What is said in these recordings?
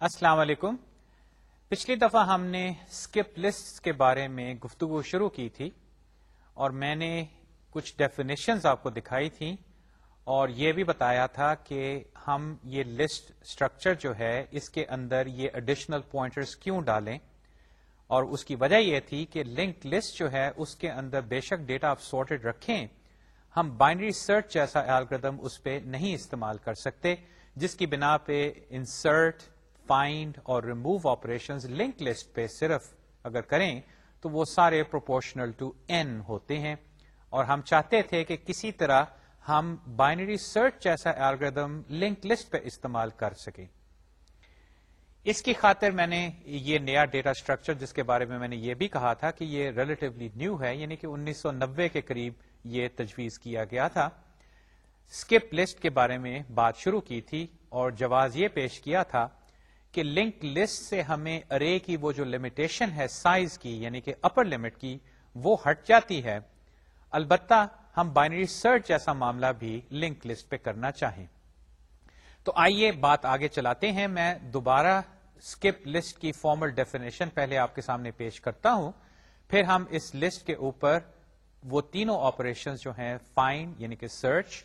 السلام علیکم۔ پچھلی دفعہ ہم نے اسکپ لسٹ کے بارے میں گفتگو شروع کی تھی اور میں نے کچھ ڈیفینیشنز آپ کو دکھائی تھیں اور یہ بھی بتایا تھا کہ ہم یہ لسٹ اسٹرکچر جو ہے اس کے اندر یہ اڈیشنل پوائنٹرز کیوں ڈالیں اور اس کی وجہ یہ تھی کہ لنک لسٹ جو ہے اس کے اندر بے شک ڈیٹا آپ سارٹیڈ رکھیں، ہم بائنری سرچ جیسا الگریدم اس پہ نہیں استعمال کر سکتے، جس کی بنا پہ انسرٹ فائنڈ اور ریموو آپریشن لنک لسٹ پہ صرف اگر کریں تو وہ سارے پروپورشنل ٹو این ہوتے ہیں اور ہم چاہتے تھے کہ کسی طرح ہم بائنری سرچ جیسا الگریدم لنک لسٹ پہ استعمال کر سکیں اس کی خاطر میں نے یہ نیا ڈیٹا اسٹرکچر جس کے بارے میں میں نے یہ بھی کہا تھا کہ یہ ریلیٹولی نیو ہے یعنی کہ انیس سو نبے کے قریب یہ تجویز کیا گیا تھا اسکپ لسٹ کے بارے میں بات شروع کی تھی اور جواز یہ پیش کیا تھا کہ لنک لسٹ سے ہمیں ارے کی وہ جو لمیٹیشن ہے سائز کی یعنی کہ اپر لمٹ کی، وہ ہٹ جاتی ہے۔ البتہ ہم بائنری سرچ جیسا معاملہ بھی لنک لسٹ پہ کرنا چاہیں۔ تو آئیے بات آگے چلاتے ہیں۔ میں دوبارہ اسکپ لسٹ کی فارمل ڈیفینیشن پہلے آپ کے سامنے پیش کرتا ہوں۔ پھر ہم اس لسٹ کے اوپر وہ تینوں آپریشن جو ہیں فائن یعنی کہ سرچ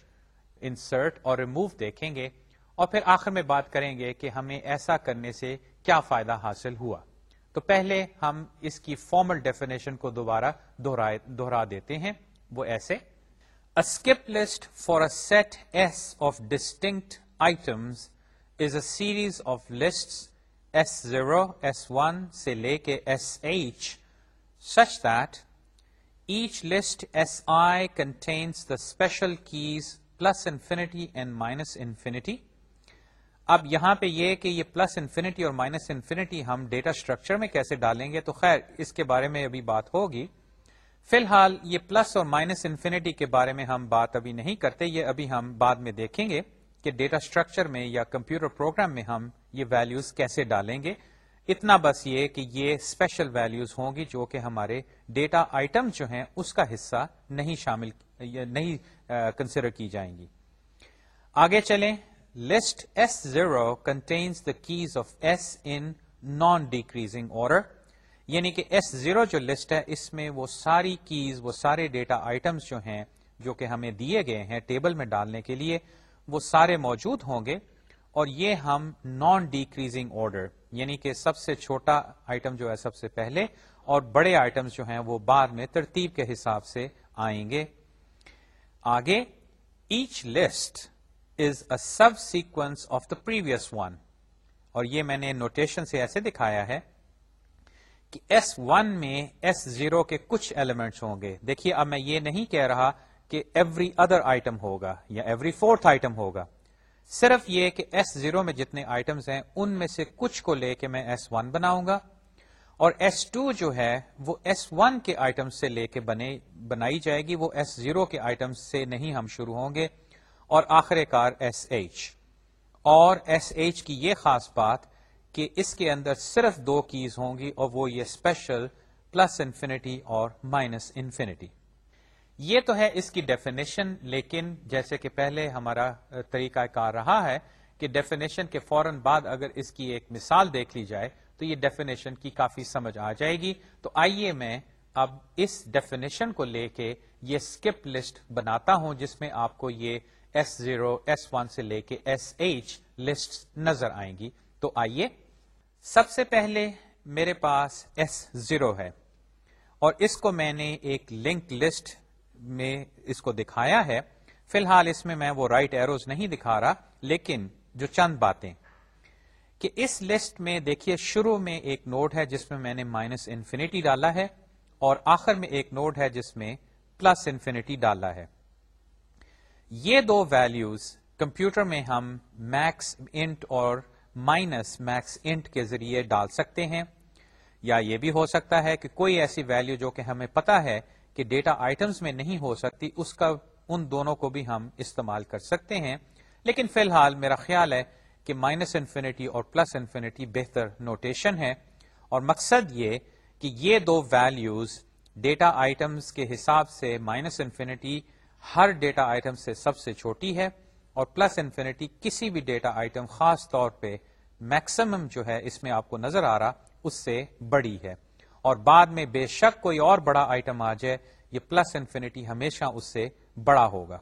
انسرٹ اور ریموو دیکھیں گے۔ اور پھر آخر میں بات کریں گے کہ ہمیں ایسا کرنے سے کیا فائدہ حاصل ہوا۔ تو پہلے ہم اس کی فارمل ڈیفینیشن کو دوبارہ دوہرا دیتے ہیں۔ وہ ایسے۔ Skip list for a set S of distinct items is a series of list S zero S one سے لے کے S H such that each list S I contains the special keys plus infinity and minus infinity اب یہاں پہ یہ کہ یہ plus infinity اور مائنس انفینٹی ہم ڈیٹا اسٹرکچر میں کیسے ڈالیں گے، تو خیر، اس کے بارے میں ابھی بات ہوگی۔ فی الحال یہ پلس اور مائنس انفینٹی کے بارے میں ہم بات ابھی نہیں کرتے، یہ ابھی ہم بعد میں دیکھیں گے کہ ڈیٹا اسٹرکچر میں یا کمپیوٹر پروگرام میں ہم یہ ویلوز کیسے ڈالیں گے۔ اتنا بس یہ کہ یہ اسپیشل ویلوز ہوں گی جو کہ ہمارے ڈیٹا آئٹم جو ہیں، اس کا حصہ نہیں شامل، نہیں کنسیڈر کی جائیں گی۔ آگے چلیں۔ List S zero contains the keys of S in non decreasing order یعنی کہ ایس زیرو جو لسٹ ہے، اس میں وہ ساری کیز وہ سارے ڈیٹا آئٹمس جو ہیں، جو کہ ہمیں دیے گئے ہیں ٹیبل میں ڈالنے کے لیے، وہ سارے موجود ہوں گے اور یہ ہم نان ڈیکریزنگ آرڈر یعنی کہ سب سے چھوٹا آئٹم جو ہے سب سے پہلے اور بڑے آئٹم جو ہیں وہ بعد میں ترتیب کے حساب سے آئیں گے. آگے each list is a subsequence of the previous one اور یہ میں نے نوٹیشن سے ایسے دکھایا ہے کہ ایس ون میں ایس زیرو کے کچھ ایلیمنٹس ہوں گے۔ دیکھیے، اب میں یہ نہیں کہہ رہا کہ ایوری ادر آئٹم ہوگا یا ایوری فورتھ آئٹم ہوگا۔ صرف یہ کہ ایس زیرو میں جتنے آئٹمس ہیں، ان میں سے کچھ کو لے کے میں ایس ون بناؤں گا۔ اور ایس ٹو جو ہے، وہ ایس ون کے آئٹم سے لے کے بنے، بنائی جائے گی۔ وہ ایس زیرو کے آئٹم سے نہیں ہم شروع ہوں گے۔ اور آخر کار ایس ایچ اور ایس ایچ کی یہ خاص بات کہ اس کے اندر صرف دو کیز ہوں گی اور وہ یہ اسپیشل پلس انفینٹی اور مائنس انفینٹی یہ تو ہے اس کی ڈیفینیشن لیکن جیسے کہ پہلے ہمارا طریقہ کار رہا ہے کہ ڈیفینیشن کے فوراً بعد اگر اس کی ایک مثال دیکھ لی جائے تو یہ ڈیفینیشن کی کافی سمجھ آ جائے گی۔ تو آئیے میں اب اس ڈیفینیشن کو لے کے یہ اسکپ لسٹ بناتا ہوں جس میں آپ کو یہ ایس زیرو ایس ون سے لے کے ایس ایچ لسٹ نظر آئیں گی۔ تو آئیے، سب سے پہلے میرے پاس ایس زیرو ہے اور اس کو میں نے ایک لنک لسٹ میں اس کو دکھایا ہے۔ فی الحال اس میں میں وہ رائٹ ایروز نہیں دکھا رہا، لیکن جو چند باتیں۔ کہ اس لسٹ میں دیکھیے، شروع میں ایک نوٹ ہے جس میں میں نے مائنس انفینٹی ڈالا ہے اور آخر میں ایک نوٹ ہے جس میں پلس انفینٹی ڈالا ہے۔ یہ دو ویلیوز کمپیوٹر میں ہم میکس انٹ اور مائنس میکس انٹ کے ذریعے ڈال سکتے ہیں۔ یا یہ بھی ہو سکتا ہے کہ کوئی ایسی ویلیو جو کہ ہمیں پتا ہے کہ ڈیٹا آئٹمس میں نہیں ہو سکتی، اس کا ان دونوں کو بھی ہم استعمال کر سکتے ہیں۔ لیکن فی الحال میرا خیال ہے کہ مائنس انفینٹی اور پلس انفینٹی بہتر نوٹیشن ہے۔ اور مقصد یہ کہ یہ دو ویلیوز ڈیٹا آئٹمس کے حساب سے مائنس انفینٹی ہر ڈیٹا آئٹم سے سب سے چھوٹی ہے اور پلس انفینٹی کسی بھی ڈیٹا آئٹم خاص طور پہ میکسیمم جو ہے اس میں آپ کو نظر آ رہا، اس سے بڑی ہے۔ اور بعد میں بے شک کوئی اور بڑا آئٹم آ جائے، یہ پلس انفینٹی ہمیشہ اس سے بڑا ہوگا۔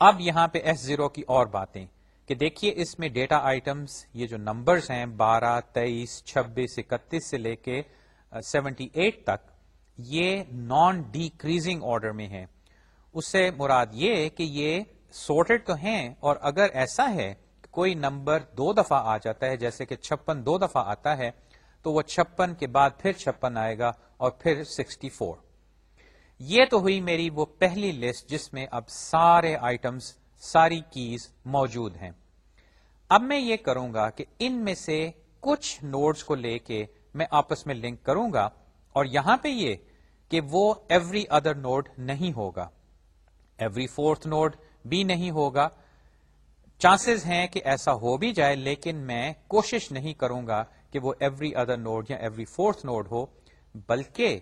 اب یہاں پہ ایس زیرو کی اور باتیں کہ دیکھیے اس میں ڈیٹا آئٹمس یہ جو نمبرز ہیں، بارہ، تیئیس، چھبیس، اکتیس سے لے کے سیونٹی ایٹ تک، یہ نان ڈیکریزنگ آرڈر میں ہے اس سے مراد یہ کہ یہ سورٹڈ تو ہیں اور اگر ایسا ہے کوئی نمبر دو دفعہ آ جاتا ہے، جیسے کہ چھپن دو دفعہ آتا ہے، تو وہ چھپن کے بعد پھر چھپن آئے گا اور پھر سکسٹی فور یہ تو ہوئی میری وہ پہلی لسٹ جس میں اب سارے آئٹمس ساری کیز موجود ہیں۔ اب میں یہ کروں گا کہ ان میں سے کچھ نوڈز کو لے کے میں آپس میں لنک کروں گا اور یہاں پہ یہ کہ وہ ایوری ادر نوڈ نہیں ہوگا۔ ایوری فورتھ نوڈ بھی نہیں ہوگا۔ چانسز ہیں کہ ایسا ہو بھی جائے، لیکن میں کوشش نہیں کروں گا کہ وہ ایوری ادر نوڈ یا ایوری فورتھ نوڈ ہو، بلکہ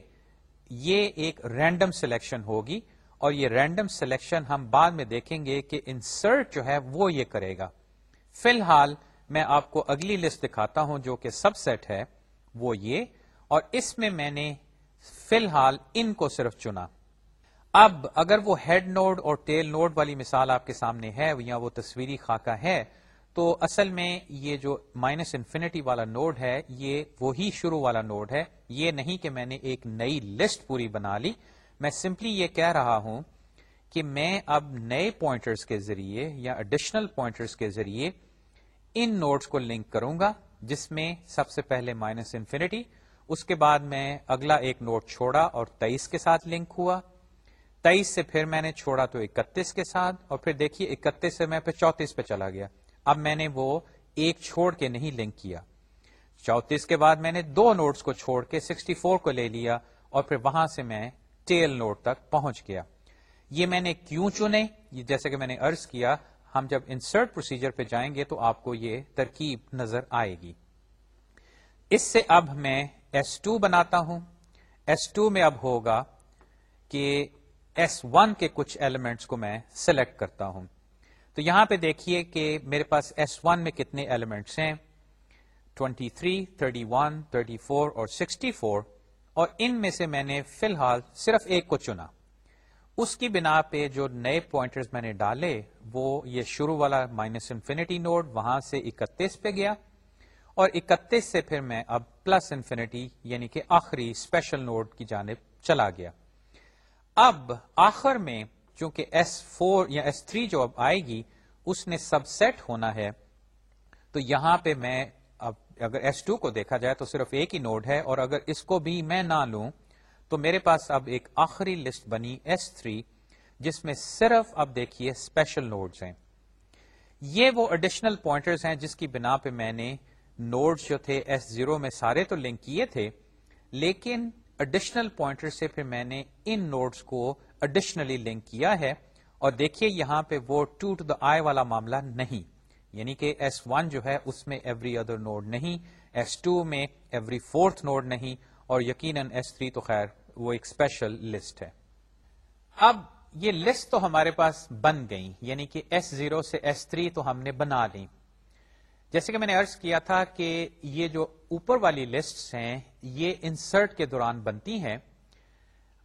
یہ ایک رینڈم سلیکشن ہوگی۔ اور یہ رینڈم سلیکشن ہم بعد میں دیکھیں گے کہ انسرٹ جو ہے وہ یہ کرے گا۔ فی الحال میں آپ کو اگلی لسٹ دکھاتا ہوں جو کہ سب سیٹ ہے، وہ یہ۔ اور اس میں میں نے فی الحال ان کو صرف چنا۔ اب اگر وہ ہیڈ نوڈ اور ٹیل نوڈ والی مثال آپ کے سامنے ہے یا وہ تصویری خاکہ ہے، تو اصل میں یہ جو مائنس انفینٹی والا نوڈ ہے، یہ وہی شروع والا نوڈ ہے۔ یہ نہیں کہ میں نے ایک نئی لسٹ پوری بنا لی۔ میں سمپلی یہ کہہ رہا ہوں کہ میں اب نئے پوائنٹرز کے ذریعے یا اڈیشنل پوائنٹرز کے ذریعے ان نوڈز کو لنک کروں گا، جس میں سب سے پہلے مائنس انفینٹی اس کے بعد میں اگلا ایک نوٹ چھوڑا اور تیئیس کے ساتھ لنک ہوا۔ تیئیس سے پھر میں نے چھوڑا تو اکتیس کے ساتھ اور پھر دیکھیے اکتیس سے میں پھر چوتیس پہ چلا گیا۔ اب میں نے وہ ایک چھوڑ کے نہیں لنک کیا۔ چوتیس کے بعد میں نے دو نوٹس کو چھوڑ کے سکسٹی فور کو لے لیا اور پھر وہاں سے میں ٹیل نوٹ تک پہنچ گیا۔ یہ میں نے کیوں چنے؟ جیسے کہ میں نے ارض کیا، ہم جب انسرٹ پروسیجر پہ جائیں گے تو آپ کو یہ ترکیب نظر آئے گی۔ اس سے اب میں ایس ٹو بناتا ہوں۔ ایس ٹو میں اب ہوگا کہ ایس ون کے کچھ ایلیمنٹس کو میں سلیکٹ کرتا ہوں۔ تو یہاں پہ دیکھیے کہ میرے پاس ایس ون میں کتنے ایلیمنٹس ہیں۔ 23, 31, 34 اور 64 اور ان میں سے میں نے فی الحال صرف ایک کو چنا۔ اس کی بنا پہ جو نئے پوائنٹرز میں نے ڈالے وہ یہ شروع والا مائنس انفینٹی نوڈ وہاں سے اکتیس پہ گیا۔ اور اکتیس سے پھر میں اب پلس انفینٹی یعنی کہ آخری اسپیشل نوڈ کی جانب چلا گیا۔ اب آخر میں چونکہ ایس فور یا ایس تھری جو اب آئے گی، اس نے سب سیٹ ہونا ہے۔ تو یہاں پہ میں اب اگر ایس ٹو کو دیکھا جائے تو صرف ایک ہی نوڈ ہے اور اگر اس کو بھی میں نہ لوں، تو میرے پاس اب ایک آخری لسٹ بنی ایس تھری، جس میں صرف اب دیکھیے اسپیشل نوڈز ہیں۔ یہ وہ اڈیشنل پوائنٹرز ہیں جس کی بنا پہ میں نے نوڈز جو تھے ایس زیرو میں سارے تو لنک کیے تھے، لیکن اڈیشنل پوائنٹر سے پھر میں نے ان نوٹس کو اڈیشنلی لنک کیا ہے۔ اور دیکھیے یہاں پہ وہ ٹو ٹو دا آئی والا معاملہ نہیں۔ یعنی کہ ایس ون جو ہے اس میں ایوری ادر نوڈ نہیں ایس ٹو میں ایوری فورتھ نوڈ نہیں، اور یقیناً ایس تھری تو خیر وہ ایک اسپیشل لسٹ ہے۔ اب یہ لسٹ تو ہمارے پاس بن گئی یعنی کہ ایس زیرو سے ایس تھری تو ہم نے بنا لی جیسے کہ میں نے ارض کیا تھا کہ یہ جو اوپر والی لسٹ ہیں، یہ انسرٹ کے دوران بنتی ہیں۔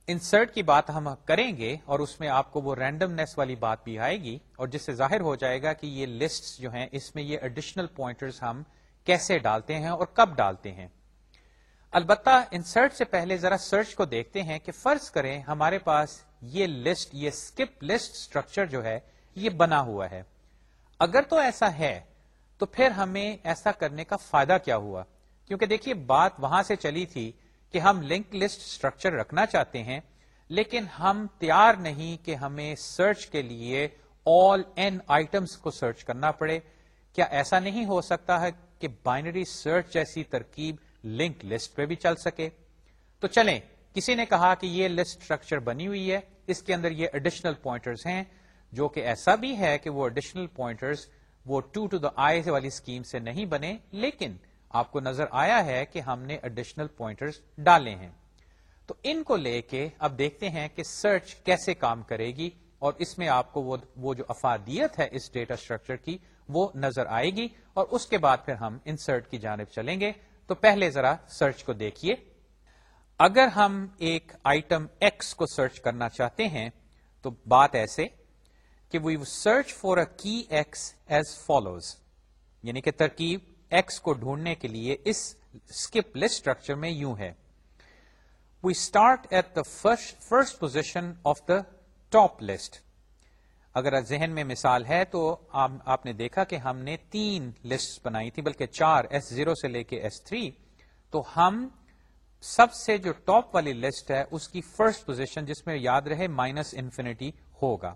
انسرٹ کی بات ہم کریں گے اور اس میں آپ کو وہ رینڈمنیس والی بات بھی آئے گی اور جس سے ظاہر ہو جائے گا کہ یہ لسٹ جو ہیں، اس میں یہ ایڈیشنل پوائنٹرز ہم کیسے ڈالتے ہیں اور کب ڈالتے ہیں۔ البتہ انسرٹ سے پہلے ذرا سرچ کو دیکھتے ہیں کہ فرض کریں ہمارے پاس یہ لسٹ یہ اسکپ لسٹ اسٹرکچر جو ہے، یہ بنا ہوا ہے۔ اگر تو ایسا ہے تو پھر ہمیں ایسا کرنے کا فائدہ کیا ہوا؟ کیونکہ دیکھیے، بات وہاں سے چلی تھی کہ ہم لنک لسٹ اسٹرکچر رکھنا چاہتے ہیں، لیکن ہم تیار نہیں کہ ہمیں سرچ کے لیے آل این آئٹمس کو سرچ کرنا پڑے۔ کیا ایسا نہیں ہو سکتا ہے کہ بائنری سرچ جیسی ترکیب لنک لسٹ پہ بھی چل سکے؟ تو چلیں، کسی نے کہا کہ یہ لسٹ اسٹرکچر بنی ہوئی ہے، اس کے اندر یہ اڈیشنل پوائنٹرز ہیں، جو کہ ایسا بھی ہے کہ وہ اڈیشنل پوائنٹرز وہ ٹو ٹو دا آئی والی اسکیم سے نہیں بنے، لیکن آپ کو نظر آیا ہے کہ ہم نے اڈیشنل پوائنٹرز ڈالے ہیں۔ تو ان کو لے کے اب دیکھتے ہیں کہ سرچ کیسے کام کرے گی، اور اس میں آپ کو وہ جو افادیت ہے اس ڈیٹا اسٹرکچر کی، وہ نظر آئے گی۔ اور اس کے بعد پھر ہم انسرٹ کی جانب چلیں گے۔ تو پہلے ذرا سرچ کو دیکھیے۔ اگر ہم ایک آئٹم ایکس کو سرچ کرنا چاہتے ہیں، تو بات ایسے کہ وی سرچ فور اے کی ایکس ایز فالوز یعنی کہ ترکیب ایکس کو ڈھونڈنے کے لیے اس اسکپ لسٹ اسٹرکچر میں یوں ہے. We start at the first position of the top list اگر ذہن میں مثال ہے تو آپ نے دیکھا کہ ہم نے تین لسٹ بنائی تھی بلکہ چار ایس زیرو سے لے کے ایس تھری تو ہم سب سے جو ٹاپ والی لسٹ ہے، اس کی فرسٹ پوزیشن جس میں یاد رہے مائنس انفینٹی ہوگا.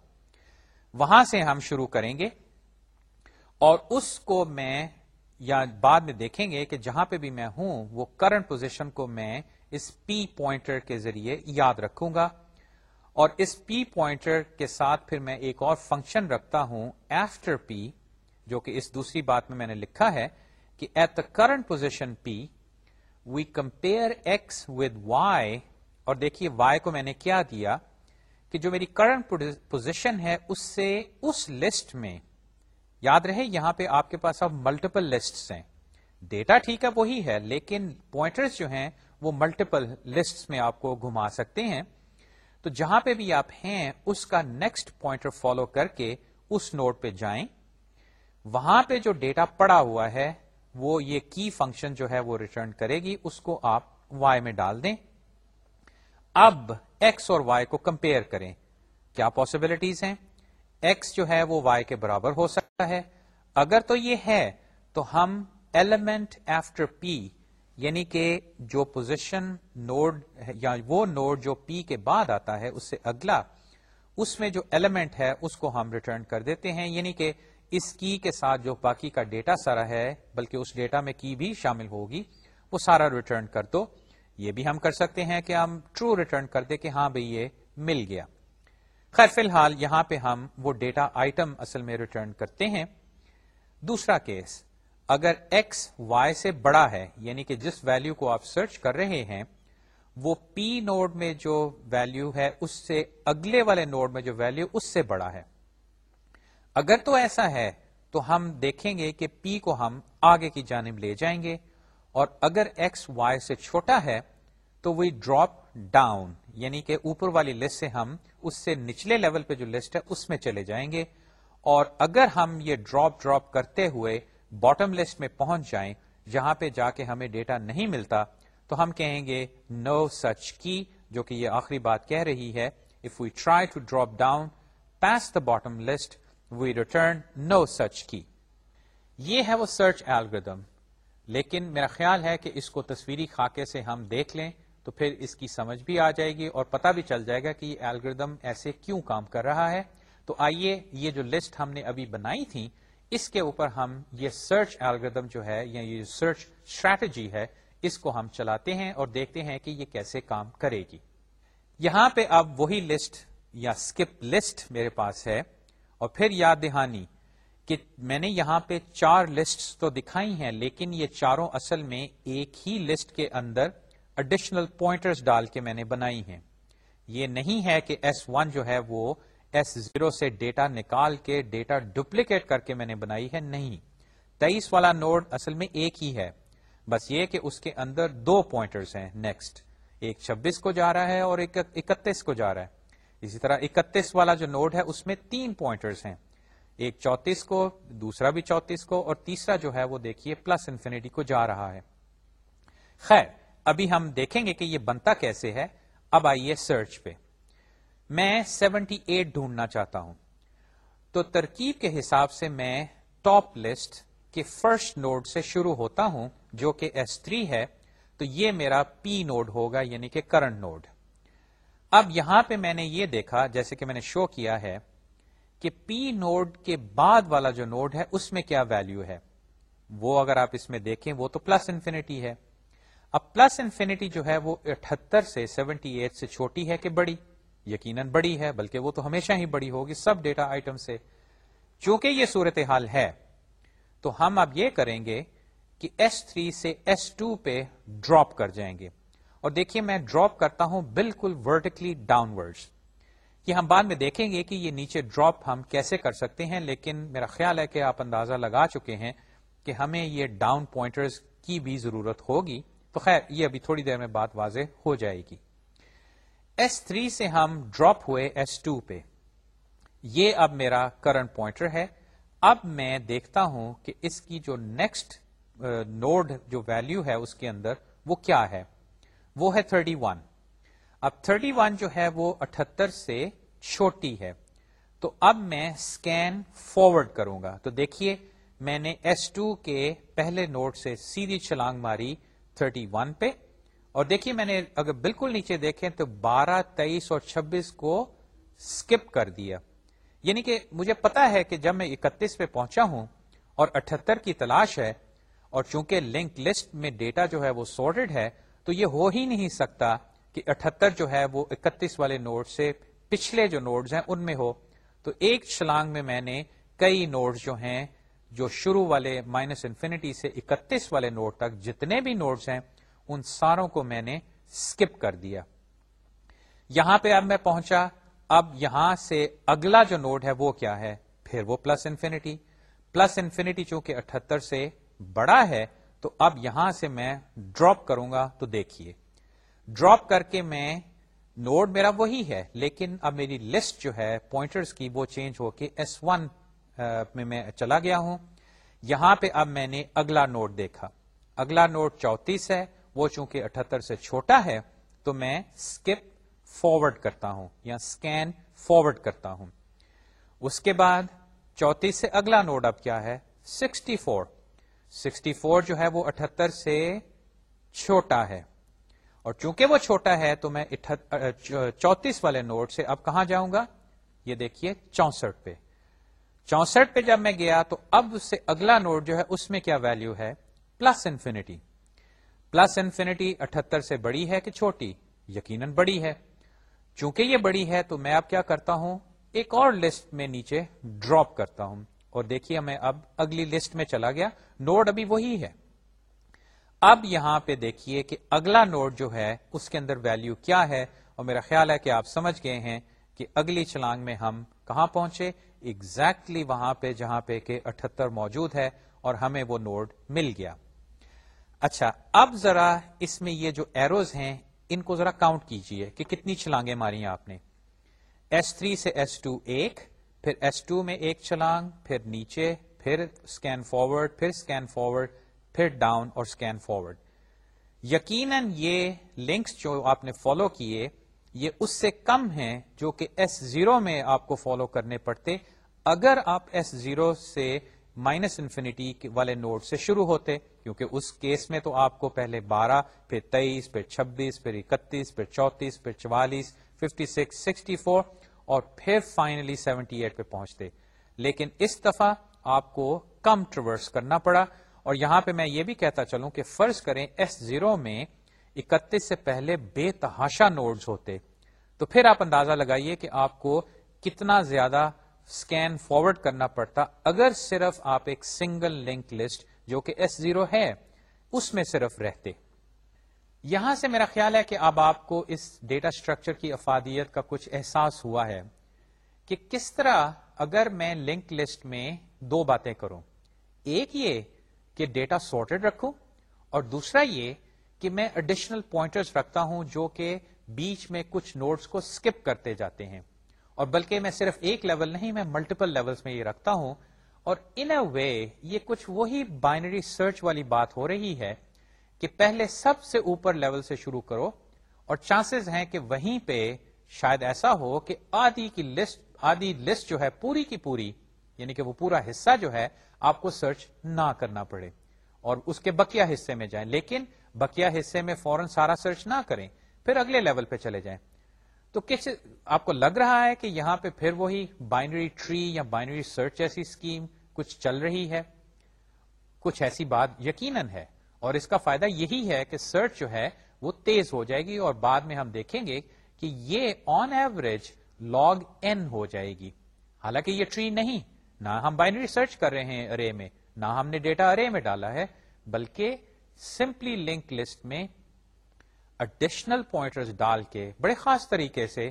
وہاں سے ہم شروع کریں گے اور اس کو میں یا بعد میں دیکھیں گے کہ جہاں پہ بھی میں ہوں، وہ کرنٹ پوزیشن کو میں اس پی پوائنٹر کے ذریعے یاد رکھوں گا اور اس پی پوائنٹر کے ساتھ پھر میں ایک اور فنکشن رکھتا ہوں ایفٹر پی جو کہ اس دوسری بات میں میں نے لکھا ہے کہ at the current position P we compare X with Y اور دیکھیے وائی کو میں نے کیا دیا؟ کہ جو میری کرنٹ پوزیشن ہے، اس سے اس لسٹ میں، یاد رہے، یہاں پہ آپ کے پاس اب ملٹیپل لسٹ ہیں۔ ڈیٹا ٹھیک ہے، وہی ہے، لیکن پوائنٹرز جو ہیں، وہ ملٹیپل لسٹ میں آپ کو گھما سکتے ہیں۔ تو جہاں پہ بھی آپ ہیں، اس کا نیکسٹ پوائنٹر فالو کر کے اس نوٹ پہ جائیں۔ وہاں پہ جو ڈیٹا پڑا ہوا ہے، وہ یہ کی فنکشن جو ہے، وہ ریٹرن کرے گی۔ اس کو آپ وائی میں ڈال دیں۔ اب ایکس اور وائی کو کمپیئر کریں۔ کیا پاسبلٹیز ہیں؟ ایکس جو ہے وہ وائی کے برابر ہو سکتا ہے۔ اگر تو یہ ہے، تو ہم ایلیمنٹ ایفٹر پی یعنی کہ جو پوزیشن نوڈ یا وہ نوڈ جو پی کے بعد آتا ہے، اس سے اگلا، اس میں جو ایلیمنٹ ہے، اس کو ہم ریٹرن کر دیتے ہیں۔ یعنی کہ اس کی کے ساتھ جو باقی کا ڈیٹا سارا ہے، بلکہ اس ڈیٹا میں کی بھی شامل ہوگی، وہ سارا ریٹرن کر دو۔ یہ بھی ہم کر سکتے ہیں کہ ہم ٹرو ریٹرن کر دیں کہ ہاں بھائی یہ مل گیا۔ خیر فی الحال یہاں پہ ہم وہ ڈیٹا آئٹم اصل میں ریٹرن کرتے ہیں۔ دوسرا کیس اگر ایکس وائی سے بڑا ہے یعنی کہ جس ویلو کو آپ سرچ کر رہے ہیں، وہ پی نوڈ میں جو ویلو ہے، اس سے اگلے والے نوڈ میں جو ویلو اس سے بڑا ہے۔ اگر تو ایسا ہے، تو ہم دیکھیں گے کہ پی کو ہم آگے کی جانب لے جائیں گے۔ اور اگر ایکس وائی سے چھوٹا ہے تو وی ڈراپ ڈاؤن یعنی کہ اوپر والی لسٹ سے ہم اس سے نچلے لیول پہ جو لسٹ ہے اس میں چلے جائیں گے۔ اور اگر ہم یہ ڈراپ ڈراپ کرتے ہوئے باٹم لسٹ میں پہنچ جائیں، جہاں پہ جا کے ہمیں ڈیٹا نہیں ملتا، تو ہم کہیں گے نو سچ کی، جو کہ یہ آخری بات کہہ رہی ہے if we try to drop down past the bottom list we return no such key یہ ہے وہ سرچ ایلگردم لیکن میرا خیال ہے کہ اس کو تصویری خاکے سے ہم دیکھ لیں تو پھر اس کی سمجھ بھی آ جائے گی اور پتہ بھی چل جائے گا کہ یہ ایلگردم ایسے کیوں کام کر رہا ہے۔ تو آئیے یہ جو لسٹ ہم نے ابھی بنائی تھی، اس کے اوپر ہم یہ سرچ ایلگردم جو ہے یا یہ سرچ اسٹریٹجی ہے، اس کو ہم چلاتے ہیں اور دیکھتے ہیں کہ یہ کیسے کام کرے گی۔ یہاں پہ اب وہی لسٹ یا اسکپ لسٹ میرے پاس ہے اور پھر یاد دہانی کہ میں نے یہاں پہ چار لسٹ تو دکھائی ہیں، لیکن یہ چاروں اصل میں ایک ہی لسٹ کے اندر اڈیشنل پوائنٹرز ڈال کے میں نے بنائی ہیں۔ یہ نہیں ہے کہ ایس ون جو ہے وہ ایس زیرو سے ڈیٹا نکال کے ڈیٹا ڈپلیکیٹ کر کے میں نے بنائی ہے، نہیں۔ تیئیس والا نوڈ اصل میں ایک ہی ہے۔ بس یہ کہ اس کے اندر دو پوائنٹرز ہیں نیکسٹ ایک چھبیس کو جا رہا ہے اور ایک اکتیس کو جا رہا ہے۔ اسی طرح اکتیس والا جو نوڈ ہے، اس میں تین پوائنٹرز ہیں۔ ایک چوتیس کو، دوسرا بھی چوتیس کو، اور تیسرا جو ہے وہ دیکھیے پلس انفینٹی کو جا رہا ہے۔ خیر، ابھی ہم دیکھیں گے کہ یہ بنتا کیسے ہے۔ اب آئیے سرچ پہ۔ میں سیونٹی ایٹ ڈھونڈنا چاہتا ہوں۔ تو ترکیب کے حساب سے میں ٹاپ لسٹ کے فرسٹ نوڈ سے شروع ہوتا ہوں، جو کہ ایس تھری ہے۔ تو یہ میرا پی نوڈ ہوگا یعنی کہ کرنٹ نوڈ اب یہاں پہ میں نے یہ دیکھا، جیسے کہ میں نے شو کیا ہے۔ کہ پی نوڈ کے بعد والا جو نوڈ ہے، اس میں کیا ویلو ہے؟ وہ اگر آپ اس میں دیکھیں، وہ تو پلس انفینٹی ہے۔ اب پلس انفینٹی جو ہے، وہ اٹھہتر سے سیونٹی ایٹ سے چھوٹی ہے کہ بڑی؟ یقیناً بڑی ہے، بلکہ وہ تو ہمیشہ ہی بڑی ہوگی، سب ڈیٹا آئٹم سے۔ چونکہ یہ صورتحال ہے، تو ہم اب یہ کریں گے کہ ایس تھری سے ایس ٹو پہ ڈراپ کر جائیں گے۔ اور دیکھیے، میں ڈراپ کرتا ہوں بالکل ورٹیکلی ڈاؤن ورڈ کہ ہم بعد میں دیکھیں گے کہ یہ نیچے ڈراپ ہم کیسے کر سکتے ہیں، لیکن میرا خیال ہے کہ آپ اندازہ لگا چکے ہیں کہ ہمیں یہ ڈاؤن پوائنٹرز کی بھی ضرورت ہوگی۔ تو خیر، یہ ابھی تھوڑی دیر میں بات واضح ہو جائے گی۔ ایس تھری سے ہم ڈراپ ہوئے ایس ٹو پہ۔ یہ اب میرا کرنٹ پوائنٹر ہے۔ اب میں دیکھتا ہوں کہ اس کی جو نیکسٹ نوڈ uh, جو ویلو ہے اس کے اندر وہ کیا ہے۔ وہ ہے 31 اب 31 جو ہے وہ 78 سے چھوٹی ہے۔ تو اب میں اسکین فارورڈ کروں گا۔ تو دیکھیے، میں نے ایس ٹو کے پہلے نوٹ سے سیدھی چھلانگ ماری 31 پہ۔ اور دیکھیے، میں نے اگر بالکل نیچے دیکھیں تو بارہ، تیئیس اور چھبیس کو اسکپ کر دیا۔ یعنی کہ مجھے پتا ہے کہ جب میں اکتیس پہ پہنچا ہوں اور اٹھہتر کی تلاش ہے اور چونکہ لنک لسٹ میں ڈیٹا جو ہے وہ سارٹیڈ ہے، تو یہ ہو ہی نہیں سکتا کہ اٹھہتر جو ہے وہ اکتیس والے نوٹ سے پچھلے جو نوٹس ہیں ان میں ہو، تو ایک چھلانگ میں میں نے کئی نوٹس جو ہیں جو شروع والے مائنس انفینٹی سے اکتیس والے نوٹ تک جتنے بھی نوٹس ہیں، ان ساروں کو میں نے اسکپ کر دیا۔ یہاں پہ اب میں پہنچا، اب یہاں سے اگلا جو نوڈ ہے وہ کیا ہے؟ پھر وہ پلس انفینٹی پلس انفینٹی چونکہ اٹھہتر سے بڑا ہے، تو اب یہاں سے میں ڈراپ کروں گا، تو دیکھیے۔ ڈراپ کر کے میں نوڈ میرا وہی ہے، لیکن اب میری لسٹ جو ہے پوائنٹرز کی وہ چینج ہو کے ایس ون میں میں چلا گیا ہوں۔ یہاں پہ اب میں نے اگلا نوٹ دیکھا۔ اگلا نوٹ چوتیس ہے، وہ چونکہ اٹھہتر سے چھوٹا ہے، تو میں اسکپ فارورڈ کرتا ہوں یا اسکین فارورڈ کرتا ہوں۔ اس کے بعد چوتیس سے اگلا نوڈ اب کیا ہے؟ سکسٹی فور سکسٹی فور جو ہے وہ اٹھہتر سے چھوٹا ہے۔ اور چونکہ وہ چھوٹا ہے تو میں چونتیس والے نوٹ سے اب کہاں جاؤں گا؟ یہ دیکھیے چونسٹھ پہ۔ چونسٹھ پہ جب میں گیا تو اب اس سے اگلا نوٹ جو ہے اس میں کیا ویلو ہے؟ پلس انفینٹی پلس انفینٹی اٹھہتر سے بڑی ہے کہ چھوٹی؟ یقیناً بڑی ہے۔ چونکہ یہ بڑی ہے تو میں اب کیا کرتا ہوں؟ ایک اور لسٹ میں نیچے ڈراپ کرتا ہوں۔ اور دیکھیے میں اب اگلی لسٹ میں چلا گیا۔ نوڈ ابھی وہی ہے۔ اب یہاں پہ دیکھیے کہ اگلا نوڈ جو ہے، اس کے اندر ویلو کیا ہے؟ اور میرا خیال ہے کہ آپ سمجھ گئے ہیں کہ اگلی چلانگ میں ہم کہاں پہنچے؟ Exactly وہاں پہ جہاں پہ کہ اٹھہتر موجود ہے اور ہمیں وہ نوڈ مل گیا۔ اچھا اب ذرا اس میں یہ جو ایروز ہیں، ان کو ذرا کاؤنٹ کیجیے کہ کتنی چھلانگیں ماری ہیں آپ نے۔ ایس تھری سے ایس ٹو ایک، پھر ایس ٹو میں ایک چھلانگ، پھر نیچے، پھر اسکین فارورڈ پھر اسکین فارورڈ پھر ڈاؤن اور اسکین فارورڈ یقیناً یہ لنکس جو آپ نے فالو کیے، یہ اس سے کم ہیں جو کہ ایس زیرو میں آپ کو فالو کرنے پڑتے۔ اگر آپ ایس زیرو سے مائنس انفینٹی والے نوٹ سے شروع ہوتے، کیونکہ اس کیس میں تو آپ کو پہلے بارہ، پھر تیئیس، پھر چھبیس، پھر اکتیس، پھر چونتیس، پھر چوالیس ففٹی سکس سکسٹی فور اور پھر فائنلی سیونٹی ایٹ پہ پہنچتے۔ لیکن اس دفعہ آپ کو کم ٹریورس کرنا پڑا۔ اور یہاں پہ میں یہ بھی کہتا چلوں کہ فرض کریں ایس زیرو میں اکتیس سے پہلے بے تحاشا نوڈز ہوتے، تو پھر آپ اندازہ لگائیے کہ آپ کو کتنا زیادہ اسکین فارورڈ کرنا پڑتا اگر صرف آپ ایک سنگل لنک لسٹ جو کہ ایس زیرو ہے، اس میں صرف رہتے۔ یہاں سے میرا خیال ہے کہ اب آپ کو اس ڈیٹا اسٹرکچر کی افادیت کا کچھ احساس ہوا ہے کہ کس طرح اگر میں لنک لسٹ میں دو باتیں کروں۔ ایک یہ کہ ڈیٹا سارٹیڈ رکھوں اور دوسرا یہ کہ میں اڈیشنل پوائنٹرز رکھتا ہوں جو کہ بیچ میں کچھ نوٹس کو اسکپ کرتے جاتے ہیں اور بلکہ میں صرف ایک لیول نہیں، میں ملٹیپل لیولز میں یہ رکھتا ہوں اور ان اے وے یہ کچھ وہی بائنری سرچ والی بات ہو رہی ہے کہ پہلے سب سے اوپر لیول سے شروع کرو اور چانسز ہیں کہ وہیں پہ شاید ایسا ہو کہ آدھی کی لسٹ آدھی لسٹ جو ہے پوری کی پوری یعنی کہ وہ پورا حصہ جو ہے آپ کو سرچ نہ کرنا پڑے اور اس کے بکیا حصے میں جائیں۔ لیکن بکیا حصے میں فوراً سارا سرچ نہ کریں، پھر اگلے لیول پہ چلے جائیں۔ تو کس آپ کو لگ رہا ہے کہ یہاں پہ پھر وہی بائنری ٹری یا بائنری سرچ ایسی اسکیم کچھ چل رہی ہے؟ کچھ ایسی بات یقیناً ہے اور اس کا فائدہ یہی ہے کہ سرچ جو ہے وہ تیز ہو جائے گی اور بعد میں ہم دیکھیں گے کہ یہ آن ایوریج لاگ این ہو جائے گی۔ حالانکہ یہ ٹری نہیں نہ ہم بائنری سرچ کر رہے ہیں ارے میں، نہ ہم نے ڈیٹا ارے میں ڈالا ہے، بلکہ سمپلی لنک لسٹ میں اڈیشنل پوائنٹرز ڈال کے بڑے خاص طریقے سے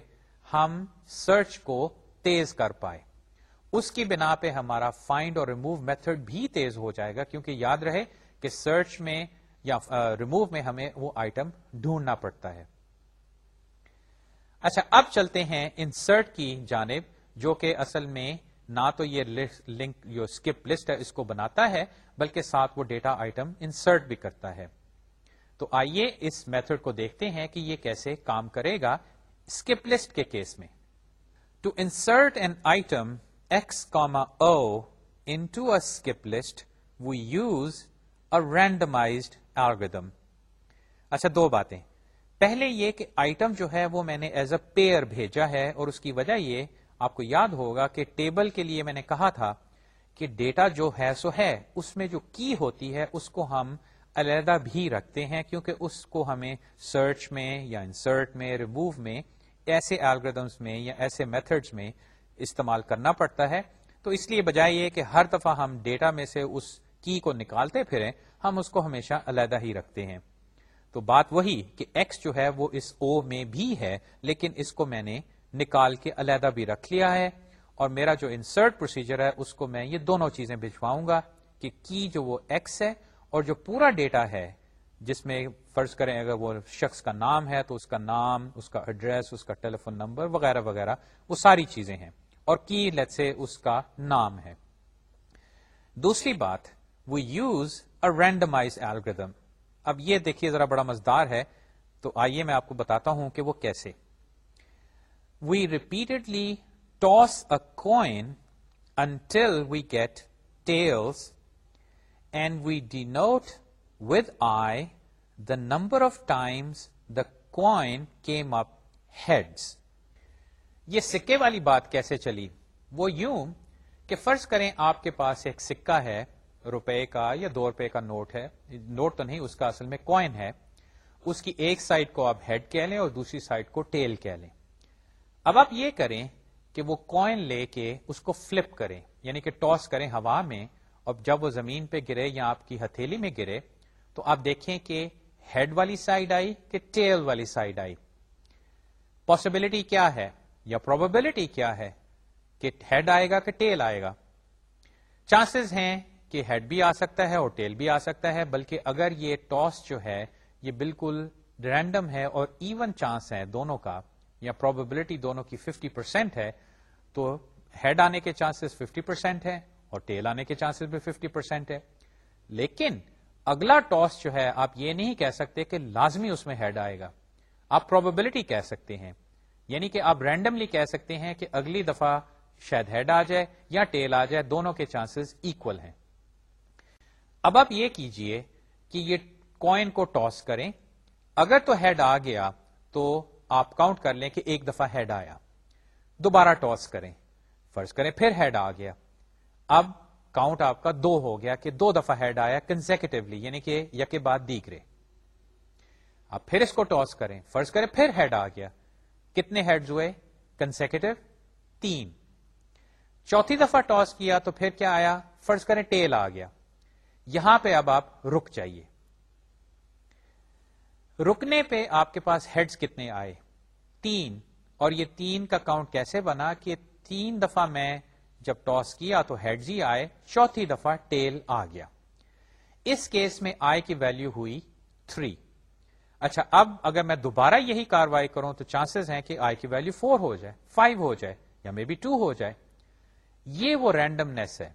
ہم سرچ کو تیز کر پائے اس کی بنا پہ ہمارا فائنڈ اور ریموو میتھڈ بھی تیز ہو جائے گا، کیونکہ یاد رہے کہ سرچ میں یا ریموو میں ہمیں وہ آئٹم ڈھونڈنا پڑتا ہے۔ اچھا اب چلتے ہیں انسرٹ کی جانب، جو کہ اصل میں نہ تو یہ لنک جو اسکپ لسٹ ہے، اس کو بناتا ہے، بلکہ ساتھ وہ ڈیٹا آئٹم انسرٹ بھی کرتا ہے۔ تو آئیے اس میتھڈ کو دیکھتے ہیں کہ یہ کیسے کام کرے گا اسکپ لسٹ کے کیس میں۔ To insert an item X comma O into skip list we use a randomized algorithm اچھا دو باتیں۔ پہلے یہ کہ آئٹم جو ہے وہ میں نے ایز اے پیئر بھیجا ہے اور اس کی وجہ یہ آپ کو یاد ہوگا کہ ٹیبل کے لیے میں نے کہا تھا کہ ڈیٹا جو ہے سو ہے، اس میں جو کی ہوتی ہے، اس کو ہم علیحدہ بھی رکھتے ہیں کیونکہ اس کو ہمیں سرچ میں یا انسرٹ میں ریموو میں، ایسے الگریدمس میں یا ایسے میتھڈس میں استعمال کرنا پڑتا ہے۔ تو اس لیے بجائے یہ کہ ہر دفعہ ہم ڈیٹا میں سے اس کی کو نکالتے پھریں، ہم اس کو ہمیشہ علیحدہ ہی رکھتے ہیں۔ تو بات وہی کہ ایکس جو ہے وہ اس او میں بھی ہے، لیکن اس کو میں نے نکال کے علیحدہ بھی رکھ لیا ہے اور میرا جو انسرٹ پروسیجر ہے، اس کو میں یہ دونوں چیزیں بھجواؤں گا کہ کی جو وہ ایکس ہے اور جو پورا ڈیٹا ہے، جس میں فرض کریں اگر وہ شخص کا نام ہے تو اس کا نام، اس کا ایڈریس اس کا ٹیلی فون نمبر وغیرہ وغیرہ، وہ ساری چیزیں ہیں اور کی لیٹ سے اس کا نام ہے۔ دوسری بات وہ یوز ا رینڈمائز ایلگردم اب یہ دیکھیے ذرا بڑا مزدار ہے، تو آئیے میں آپ کو بتاتا ہوں کہ وہ کیسے۔ We repeatedly toss a coin until we get tails and we denote with I the number of times the coin came up heads یہ سکے والی بات کیسے چلی؟ وہ یوں کہ فرض کریں آپ کے پاس ایک سکہ ہے، روپے کا یا دو روپے کا نوٹ ہے، نوٹ تو نہیں، اس کا اصل میں کوائن ہے۔ اس کی ایک سائڈ کو آپ ہیڈ کہہ لیں اور دوسری سائڈ کو ٹیل کہہ لیں۔ اب آپ یہ کریں کہ وہ کوائن لے کے اس کو فلپ کریں یعنی کہ ٹاس کریں ہوا میں اور جب وہ زمین پہ گرے یا آپ کی ہتھیلی میں گرے، تو آپ دیکھیں کہ ہیڈ والی سائڈ آئی کہ ٹیل والی سائڈ آئی۔ پاسبلٹی کیا ہے؟ یا پروبلٹی کیا ہے کہ ہیڈ آئے گا کہ ٹیل آئے گا؟ چانسز ہیں کہ ہیڈ بھی آ سکتا ہے اور ٹیل بھی آ سکتا ہے، بلکہ اگر یہ ٹاس جو ہے، یہ بالکل رینڈم ہے اور ایون چانس ہے دونوں کا یا پروبیبلٹی دونوں کی 50 پرسینٹ ہے، تو ہیڈ آنے کے چانسز 50 پرسینٹ ہے اور ٹیل آنے کے چانسز بھی 50 پرسینٹ ہے لیکن اگلا ٹاس جو ہے، آپ یہ نہیں کہہ سکتے کہ لازمی اس میں ہیڈ آئے گا۔ آپ پروبیبلٹی کہہ سکتے ہیں۔ یعنی کہ آپ رینڈملی کہہ سکتے ہیں کہ اگلی دفعہ شاید ہیڈ آ جائے یا ٹیل آ جائے، دونوں کے چانسز اکول ہیں۔ اب آپ یہ کیجیے کہ یہ کوائن کو ٹاس کریں۔ اگر تو ہیڈ آ گیا، تو آپ کاؤنٹ کر لیں کہ ایک دفعہ ہیڈ آیا۔ دوبارہ ٹاس کریں۔ فرض کریں پھر ہیڈ آ گیا۔ اب کاؤنٹ آپ کا دو ہو گیا کہ دو دفعہ ہیڈ آیا کنزیکٹولی یعنی کہ یک بعد دیگرے اب پھر اس کو ٹاس کریں۔ فرض کریں پھر ہیڈ آ گیا۔ کتنے ہیڈز ہوئے؟ کنسیکٹو تین۔ چوتھی دفعہ ٹاس کیا تو پھر کیا آیا؟ فرض کریں ٹیل آ گیا۔ یہاں پہ اب آپ رک جائیے۔ رکنے پہ آپ کے پاس ہیڈز کتنے آئے؟ تین۔ اور یہ تین کا کاؤنٹ کیسے بنا کہ تین دفعہ میں جب ٹاس کیا تو ہیڈز ہی آئے، چوتھی دفعہ ٹیل آ گیا۔ اس کیس میں آئی کی ویلو ہوئی تھری۔ اچھا اب اگر میں دوبارہ یہی کاروائی کروں تو چانسز ہیں کہ آئی کی ویلو فور ہو جائے، فائیو ہو جائے یا مے بی ٹو ہو جائے۔ یہ وہ رینڈمنیس ہے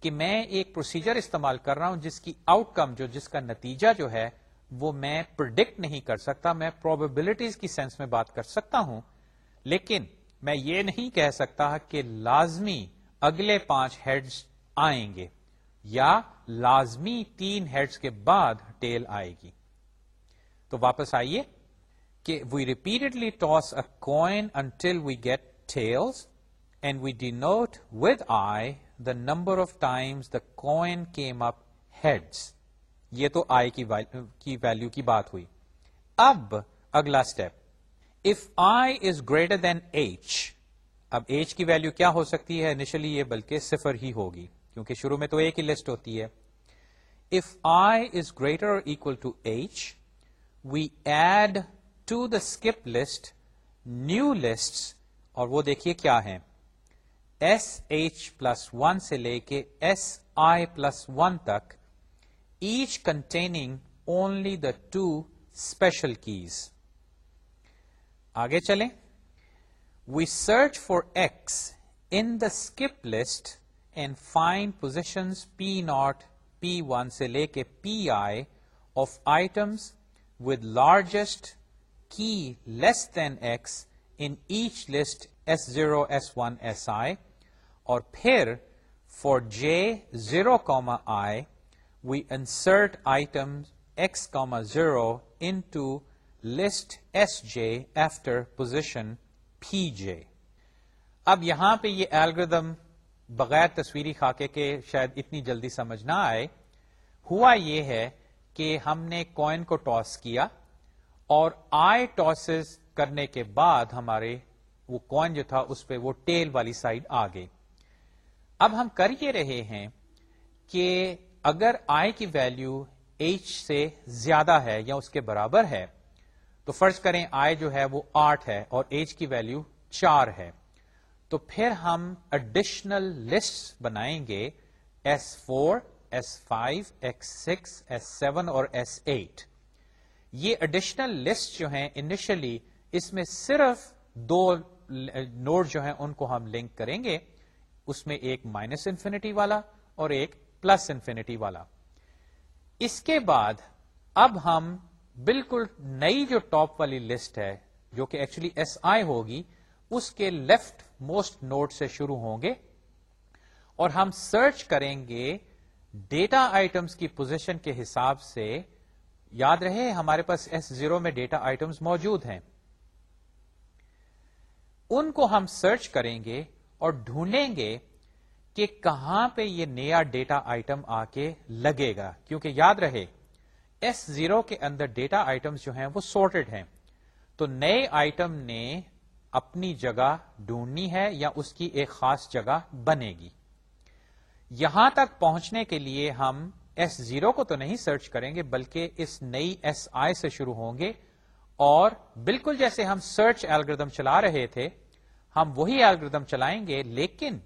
کہ میں ایک پروسیجر استعمال کر رہا ہوں جس کی آؤٹ کم جو، جس کا نتیجہ جو ہے وہ میں پرڈکٹ نہیں کر سکتا، میں پروبیبلٹیز کی سینس میں بات کر سکتا ہوں، لیکن میں یہ نہیں کہہ سکتا کہ لازمی اگلے پانچ ہیڈز آئیں گے یا لازمی تین ہیڈز کے بعد ٹیل آئے گی۔ تو واپس آئیے کہ we repeatedly toss a coin until we get tails and we denote with I the number of times the coin came up heads یہ تو آئی کی ویلو کی بات ہوئی۔ اب اگلا step if I is greater than H اب H کی ویلو کیا ہو سکتی ہے؟ انیشلی یہ بلکہ صفر ہی ہوگی، کیونکہ شروع میں تو ایک ہی لسٹ ہوتی ہے۔ If I is greater equal to H we add to the skip list new list اور وہ دیکھیے کیا ہے ایس ایچ پلس ون سے لے کے ایس آئی پلس ون تک H containing only the two special keys آگے چلیں۔ We search for X in the skip list and find position P naught P one سے لے کے P I of items with largest key less than X in each list S zero S one S I اور پھر for J zero comma I we insert item X comma zero into list S J after position P J اب یہاں پہ یہ algorithm بغیر تصویری خاکے کے شاید اتنی جلدی سمجھ نہ آئے، ہوا یہ ہے کہ ہم نے کوائن کو ٹاس کیا اور آئی ٹاسز کرنے کے بعد ہمارے وہ کوائن جو تھا اس پہ وہ ٹیل والی سائڈ آ گئی۔ اب ہم کر یہ رہے ہیں کہ اگر آئی کی ویلو ایچ سے زیادہ ہے یا اس کے برابر ہے، تو فرض کریں آئی جو ہے وہ آٹھ ہے اور ایچ کی ویلو چار ہے۔ تو پھر ہم اڈیشنل لسٹ بنائیں گے S four S five X six S seven اور ایس ایٹ یہ اڈیشنل لسٹ جو ہیں انیشلی اس میں صرف دو نوڈ جو ہیں ان کو ہم لنک کریں گے۔ اس میں ایک مائنس انفینٹی والا اور ایک پلس انفینٹی والا۔ اس کے بعد اب ہم بالکل نئی جو ٹاپ والی لسٹ ہے، جو کہ ایکچولی ایس آئی ہوگی، اس کے لیفٹ موسٹ نوٹ سے شروع ہوں گے۔ اور ہم سرچ کریں گے ڈیٹا آئٹمس کی پوزیشن کے حساب سے۔ یاد رہے، ہمارے پاس ایس زیرو میں ڈیٹا آئٹمس موجود ہیں۔ ان کو ہم سرچ کریں گے اور ڈھونڈیں گے کہ کہاں پہ یہ نیا ڈیٹا آئٹم آ کے لگے گا؟ کیونکہ یاد رہے ایس زیرو کے اندر ڈیٹا آئٹم جو ہیں وہ سورٹڈ ہیں۔ تو نئے آئٹم نے اپنی جگہ ڈھونڈنی ہے یا اس کی ایک خاص جگہ بنے گی۔ یہاں تک پہنچنے کے لیے ہم ایس زیرو کو تو نہیں سرچ کریں گے، بلکہ اس نئی ایس آئی سے شروع ہوں گے۔ اور بالکل جیسے ہم سرچ ایلگردم چلا رہے تھے، ہم وہی ایلگردم چلائیں گے، لیکن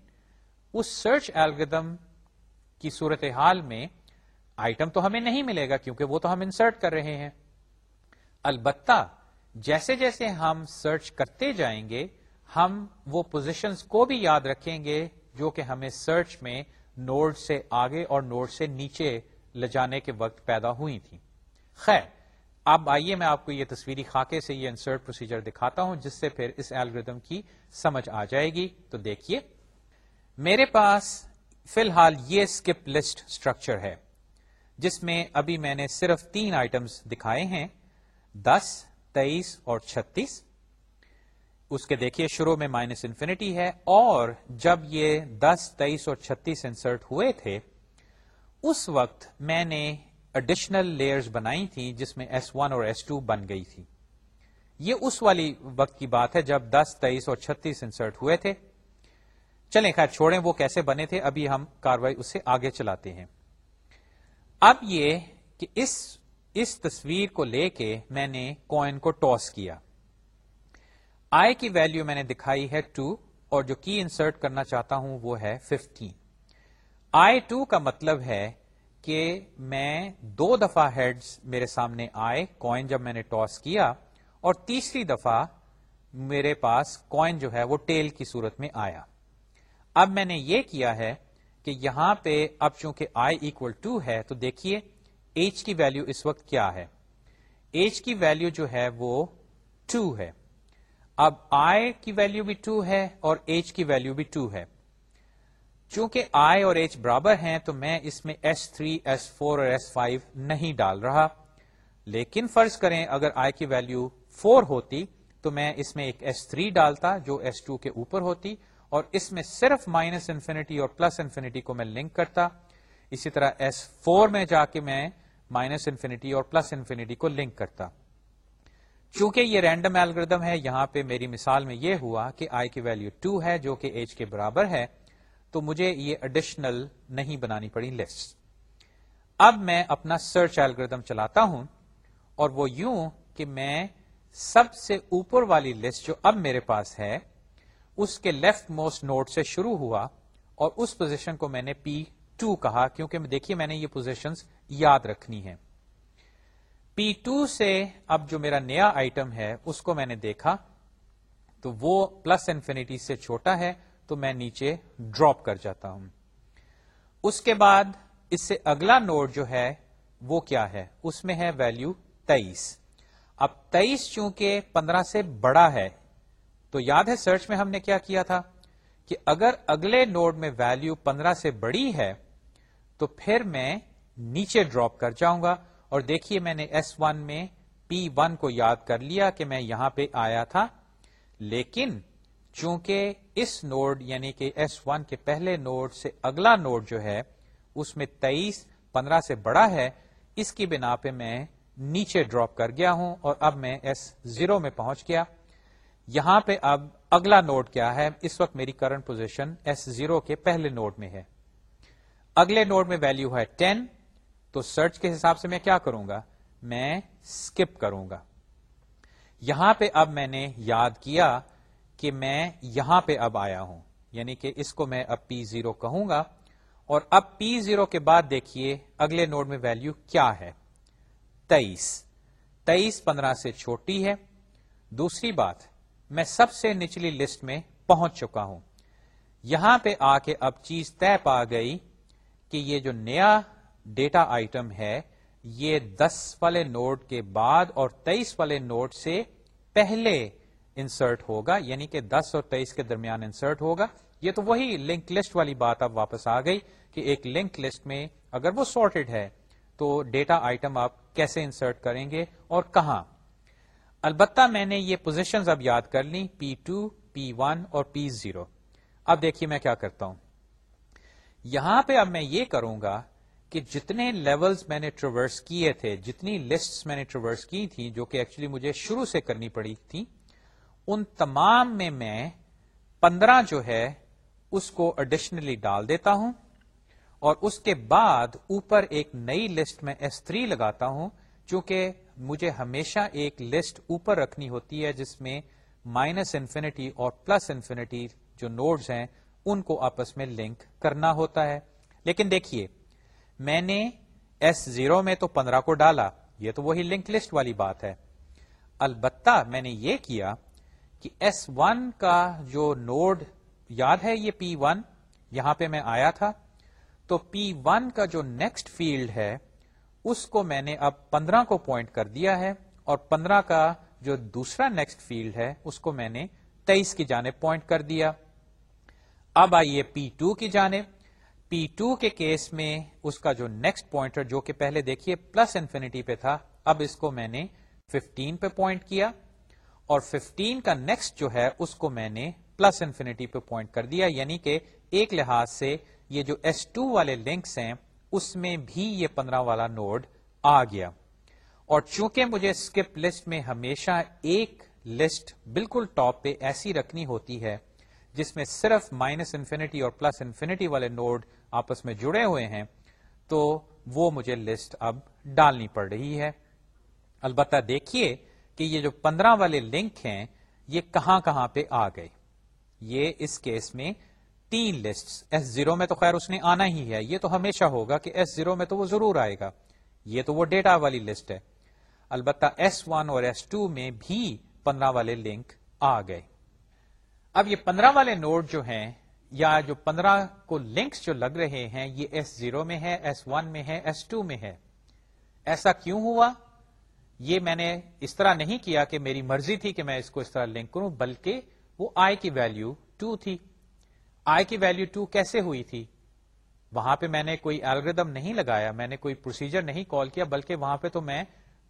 اس سرچ ایلگردم کی صورتحال میں آئٹم تو ہمیں نہیں ملے گا کیونکہ وہ تو ہم انسرٹ کر رہے ہیں۔ البتہ جیسے جیسے ہم سرچ کرتے جائیں گے، ہم وہ پوزیشنز کو بھی یاد رکھیں گے جو کہ ہمیں سرچ میں نوڈ سے آگے اور نوڈ سے نیچے لے جانے کے وقت پیدا ہوئی تھی خیر، اب آئیے میں آپ کو یہ تصویری خاکے سے یہ انسرٹ پروسیجر دکھاتا ہوں، جس سے پھر اس ایلگردم کی سمجھ آ جائے گی۔ تو دیکھیے۔ میرے پاس فی الحال یہ اسکپ لسٹ اسٹرکچر ہے، جس میں ابھی میں نے صرف تین آئٹمس دکھائے ہیں، دس، تیئیس اور چھتیس۔ اس کے دیکھیے شروع میں مائنس انفینٹی ہے اور جب یہ دس، تیئیس اور چھتیس انسرٹ ہوئے تھے، اس وقت میں نے اڈیشنل لیئرز بنائی تھی جس میں ایس ون اور ایس ٹو بن گئی تھی یہ اس والی وقت کی بات ہے جب دس، تیئیس اور چھتیس انسرٹ ہوئے تھے۔ چلیں، خیر، چھوڑیں، وہ کیسے بنے تھے، ابھی ہم کاروائی اس سے آگے چلاتے ہیں۔ اب یہ کہ اس اس تصویر کو لے کے میں نے کوائن کو ٹاس کیا۔ آئی کی ویلو میں نے دکھائی ہے ٹو، اور جو کی انسرٹ کرنا چاہتا ہوں وہ ہے ففٹین۔ آئی ٹو کا مطلب ہے کہ میں دو دفعہ ہیڈز میرے سامنے آئے کوائن جب میں نے ٹاس کیا، اور تیسری دفعہ میرے پاس کوائن جو ہے وہ ٹیل کی صورت میں آیا۔ اب میں نے یہ کیا ہے کہ یہاں پہ اب چونکہ آئی اکول ٹو ہے تو دیکھیے ایچ کی ویلو اس وقت کیا ہے؟ ایچ کی ویلو جو ہے وہ ٹو ہے۔ اب آئی کی ویلو بھی ٹو ہے اور ایچ کی ویلو بھی ٹو ہے۔ چونکہ آئی اور ایچ برابر ہیں تو میں اس میں ایس تھری ایس فور اور ایس فائیو نہیں ڈال رہا۔ لیکن فرض کریں اگر آئی کی ویلو فور ہوتی تو میں اس میں ایک ایس تھری ڈالتا جو ایس ٹو کے اوپر ہوتی۔ اور اس میں صرف مائنس انفینٹی اور پلس انفینٹی کو میں لنک کرتا۔ اسی طرح ایس فور میں جا کے میں مائنس انفینٹی اور پلس انفینٹی کو لنک کرتا۔ چونکہ یہ رینڈم ایلگردم ہے، یہاں پہ میری مثال میں یہ ہوا کہ آئی کی ویلو ٹو ہے جو کہ ایج کے برابر ہے، تو مجھے یہ اڈیشنل نہیں بنانی پڑی لسٹ اب میں اپنا سرچ ایلگردم چلاتا ہوں اور وہ یوں کہ میں سب سے اوپر والی لسٹ جو اب میرے پاس ہے اس کے لیفٹ موسٹ نوٹ سے شروع ہوا اور اس پوزیشن کو میں نے پی ٹو کہا کیونکہ دیکھیے میں نے یہ پوزیشن یاد رکھنی ہے پی ٹو سے اب جو میرا نیا آئٹم ہے، اس کو میں نے دیکھا تو وہ پلس انفینٹی سے چھوٹا ہے تو میں نیچے ڈراپ کر جاتا ہوں۔ اس کے بعد اس سے اگلا نوڈ جو ہے، وہ کیا ہے؟ اس میں ہے ویلو تیئیس۔ اب تیئیس چونکہ پندرہ سے بڑا ہے تو یاد ہے سرچ میں ہم نے کیا کیا تھا؟ کہ اگر اگلے نوڈ میں ویلو پندرہ سے بڑی ہے، تو پھر میں نیچے ڈراپ کر جاؤں گا۔ اور دیکھیے میں نے ایس ون میں پی ون کو یاد کر لیا کہ میں یہاں پہ آیا تھا۔ لیکن چونکہ اس نوڈ یعنی کہ ایس ون کے پہلے نوڈ سے اگلا نوڈ جو ہے، اس میں تیئیس پندرہ سے بڑا ہے، اس کی بنا پہ میں نیچے ڈراپ کر گیا ہوں اور اب میں ایس زیرو میں پہنچ گیا۔ یہاں پہ اب اگلا نوڈ کیا ہے؟ اس وقت میری کرنٹ پوزیشن ایس زیرو کے پہلے نوڈ میں ہے۔ اگلے نوڈ میں ویلو ہے ٹین تو سرچ کے حساب سے میں کیا کروں گا؟ میں اسکپ کروں گا۔ یہاں پہ اب میں نے یاد کیا کہ میں یہاں پہ اب آیا ہوں۔ یعنی کہ اس کو میں اب پی زیرو کہوں گا۔ اور اب پی زیرو کے بعد دیکھیے اگلے نوڈ میں ویلو کیا ہے۔ تیئیس تیئیس پندرہ سے چھوٹی ہے۔ دوسری بات میں سب سے نچلی لسٹ میں پہنچ چکا ہوں۔ یہاں پہ آ کے اب چیز طے پا گئی کہ یہ جو نیا ڈیٹا آئٹم ہے، یہ دس والے نوٹ کے بعد اور تیئیس والے نوٹ سے پہلے انسرٹ ہوگا یعنی کہ دس اور تیئیس کے درمیان انسرٹ ہوگا۔ یہ تو وہی لنک لسٹ والی بات اب واپس آ گئی کہ ایک لنک لسٹ میں اگر وہ سارٹیڈ ہے تو ڈیٹا آئٹم آپ کیسے انسرٹ کریں گے اور کہاں؟ البتہ میں نے یہ پوزیشن اب یاد کر لی پی ٹو پی ون اور پی زیرو اب دیکھیے میں کیا کرتا ہوں۔ یہاں پہ اب میں یہ کروں گا کہ جتنے لیولز میں نے ٹریورس کیے تھے، جتنی لسٹ میں نے ٹریورس کی تھی جو کہ ایکچولی مجھے شروع سے کرنی پڑی تھی ان تمام میں میں پندرہ جو ہے، اس کو اڈیشنلی ڈال دیتا ہوں۔ اور اس کے بعد اوپر ایک نئی لسٹ میں ایس تھری لگاتا ہوں، چونکہ مجھے ہمیشہ ایک لسٹ اوپر رکھنی ہوتی ہے جس میں مائنس انفینٹی اور پلس انفینٹی جو نوڈز ہیں، ان کو آپس میں لنک کرنا ہوتا ہے۔ لیکن دیکھیے، میں نے ایس زیرو میں تو پندرہ کو ڈالا، یہ تو وہی لنک لسٹ والی بات ہے۔ البتہ میں نے یہ کیا کہ ایس ون کا جو نوڈ یاد ہے یہ پی ون یہاں پہ میں آیا تھا۔ تو پی ون کا جو نیکسٹ فیلڈ ہے اس کو میں نے اب پندرہ کو پوائنٹ کر دیا ہے اور پندرہ کا جو دوسرا نیکسٹ فیلڈ ہے، اس کو میں نے تیئیس کی جانب پوائنٹ کر دیا۔ اب آئیے پی ٹو کی جانب۔ پی ٹو کے کیس میں اس کا جو نیکسٹ پوائنٹر جو کہ پہلے دیکھیے پلس انفینٹی پہ تھا، اب اس کو میں نے 15 پہ پوائنٹ کیا۔ اور 15 کا نیکسٹ جو ہے، اس کو میں نے پلس انفینٹی پہ پوائنٹ کر دیا۔ یعنی کہ ایک لحاظ سے یہ جو ایس ٹو والے لنکس ہیں اس میں بھی یہ پندرہ والا نوڈ آ گیا۔ اور چونکہ مجھے اسکپ لسٹ میں ہمیشہ ایک لسٹ بالکل ٹاپ پہ ایسی رکھنی ہوتی ہے، جس میں صرف مائنس انفینٹی اور پلس انفینٹی والے نوڈ آپس میں جڑے ہوئے ہیں، تو وہ مجھے لسٹ اب ڈالنی پڑ رہی ہے۔ البتہ دیکھیے کہ یہ جو پندرہ والے لنک ہیں، یہ کہاں کہاں پہ آ گئے۔ یہ اس کیس میں تین لسٹ ایس زیرو میں تو خیر اس نے آنا ہی ہے۔ یہ تو ہمیشہ ہوگا کہ ایس زیرو میں تو وہ ضرور آئے گا۔ یہ تو وہ ڈیٹا والی لسٹ ہے۔ البتہ ایس ون اور ایس ٹو میں بھی پندرہ والے لنک آ گئے۔ اب یہ پندرہ والے نوڈ جو ہیں یا جو پندرہ کو لنکس جو لگ رہے ہیں، یہ ایس زیرو میں ہے ایس ون میں ہے ایس ٹو میں ہے۔ ایسا کیوں ہوا؟ یہ میں نے اس طرح نہیں کیا کہ میری مرضی تھی کہ میں اس کو اس طرح لنک کروں، بلکہ وہ آئی کی ویلو ٹو تھی۔ آئی کی ویلو ٹو کیسے ہوئی تھی؟ وہاں پہ میں نے کوئی الگریدم نہیں لگایا، میں نے کوئی پروسیجر نہیں کال کیا، بلکہ وہاں پہ تو میں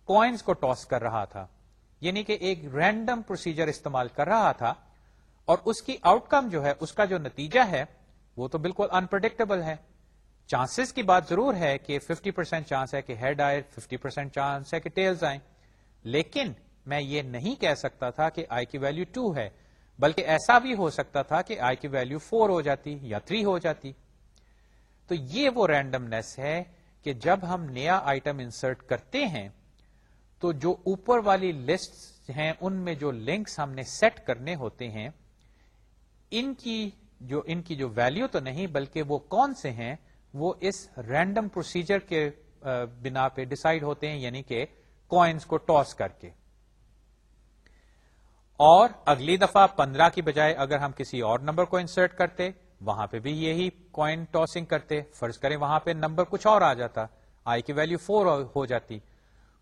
کوائنس کو ٹاس کر رہا تھا۔ یعنی کہ ایک رینڈم پروسیجر استعمال کر رہا تھا، اور اس کی آؤٹ کم جو ہے، اس کا جو نتیجہ ہے، وہ تو بالکل انپرڈکٹیبل ہے۔ چانسز کی بات ضرور ہے کہ 50% پرسینٹ چانس ہے کہ ہیڈ آئے 50% پرسینٹ چانس ہے کہ ٹیلز آئیں۔ لیکن میں یہ نہیں کہہ سکتا تھا کہ آئی کی ویلو 2 ہے۔ بلکہ ایسا بھی ہو سکتا تھا کہ آئی کی ویلو 4 ہو جاتی یا 3 ہو جاتی۔ تو یہ وہ رینڈمنیس ہے کہ جب ہم نیا آئٹم انسرٹ کرتے ہیں، تو جو اوپر والی لسٹ ہیں، ان میں جو لنکس ہم نے سیٹ کرنے ہوتے ہیں، ان کی جو، ان کی جو ویلو تو نہیں، بلکہ وہ کون سے ہیں، وہ اس رینڈم پروسیجر کے بنا پہ ڈسائڈ ہوتے ہیں یعنی کہ کوائنس کو ٹاس کر کے۔ اور اگلی دفعہ پندرہ کی بجائے اگر ہم کسی اور نمبر کو انسرٹ کرتے، وہاں پہ بھی یہی کوائن ٹاسنگ کرتے، فرض کریں وہاں پہ نمبر کچھ اور آ جاتا آئی کی ویلو فور ہو جاتی۔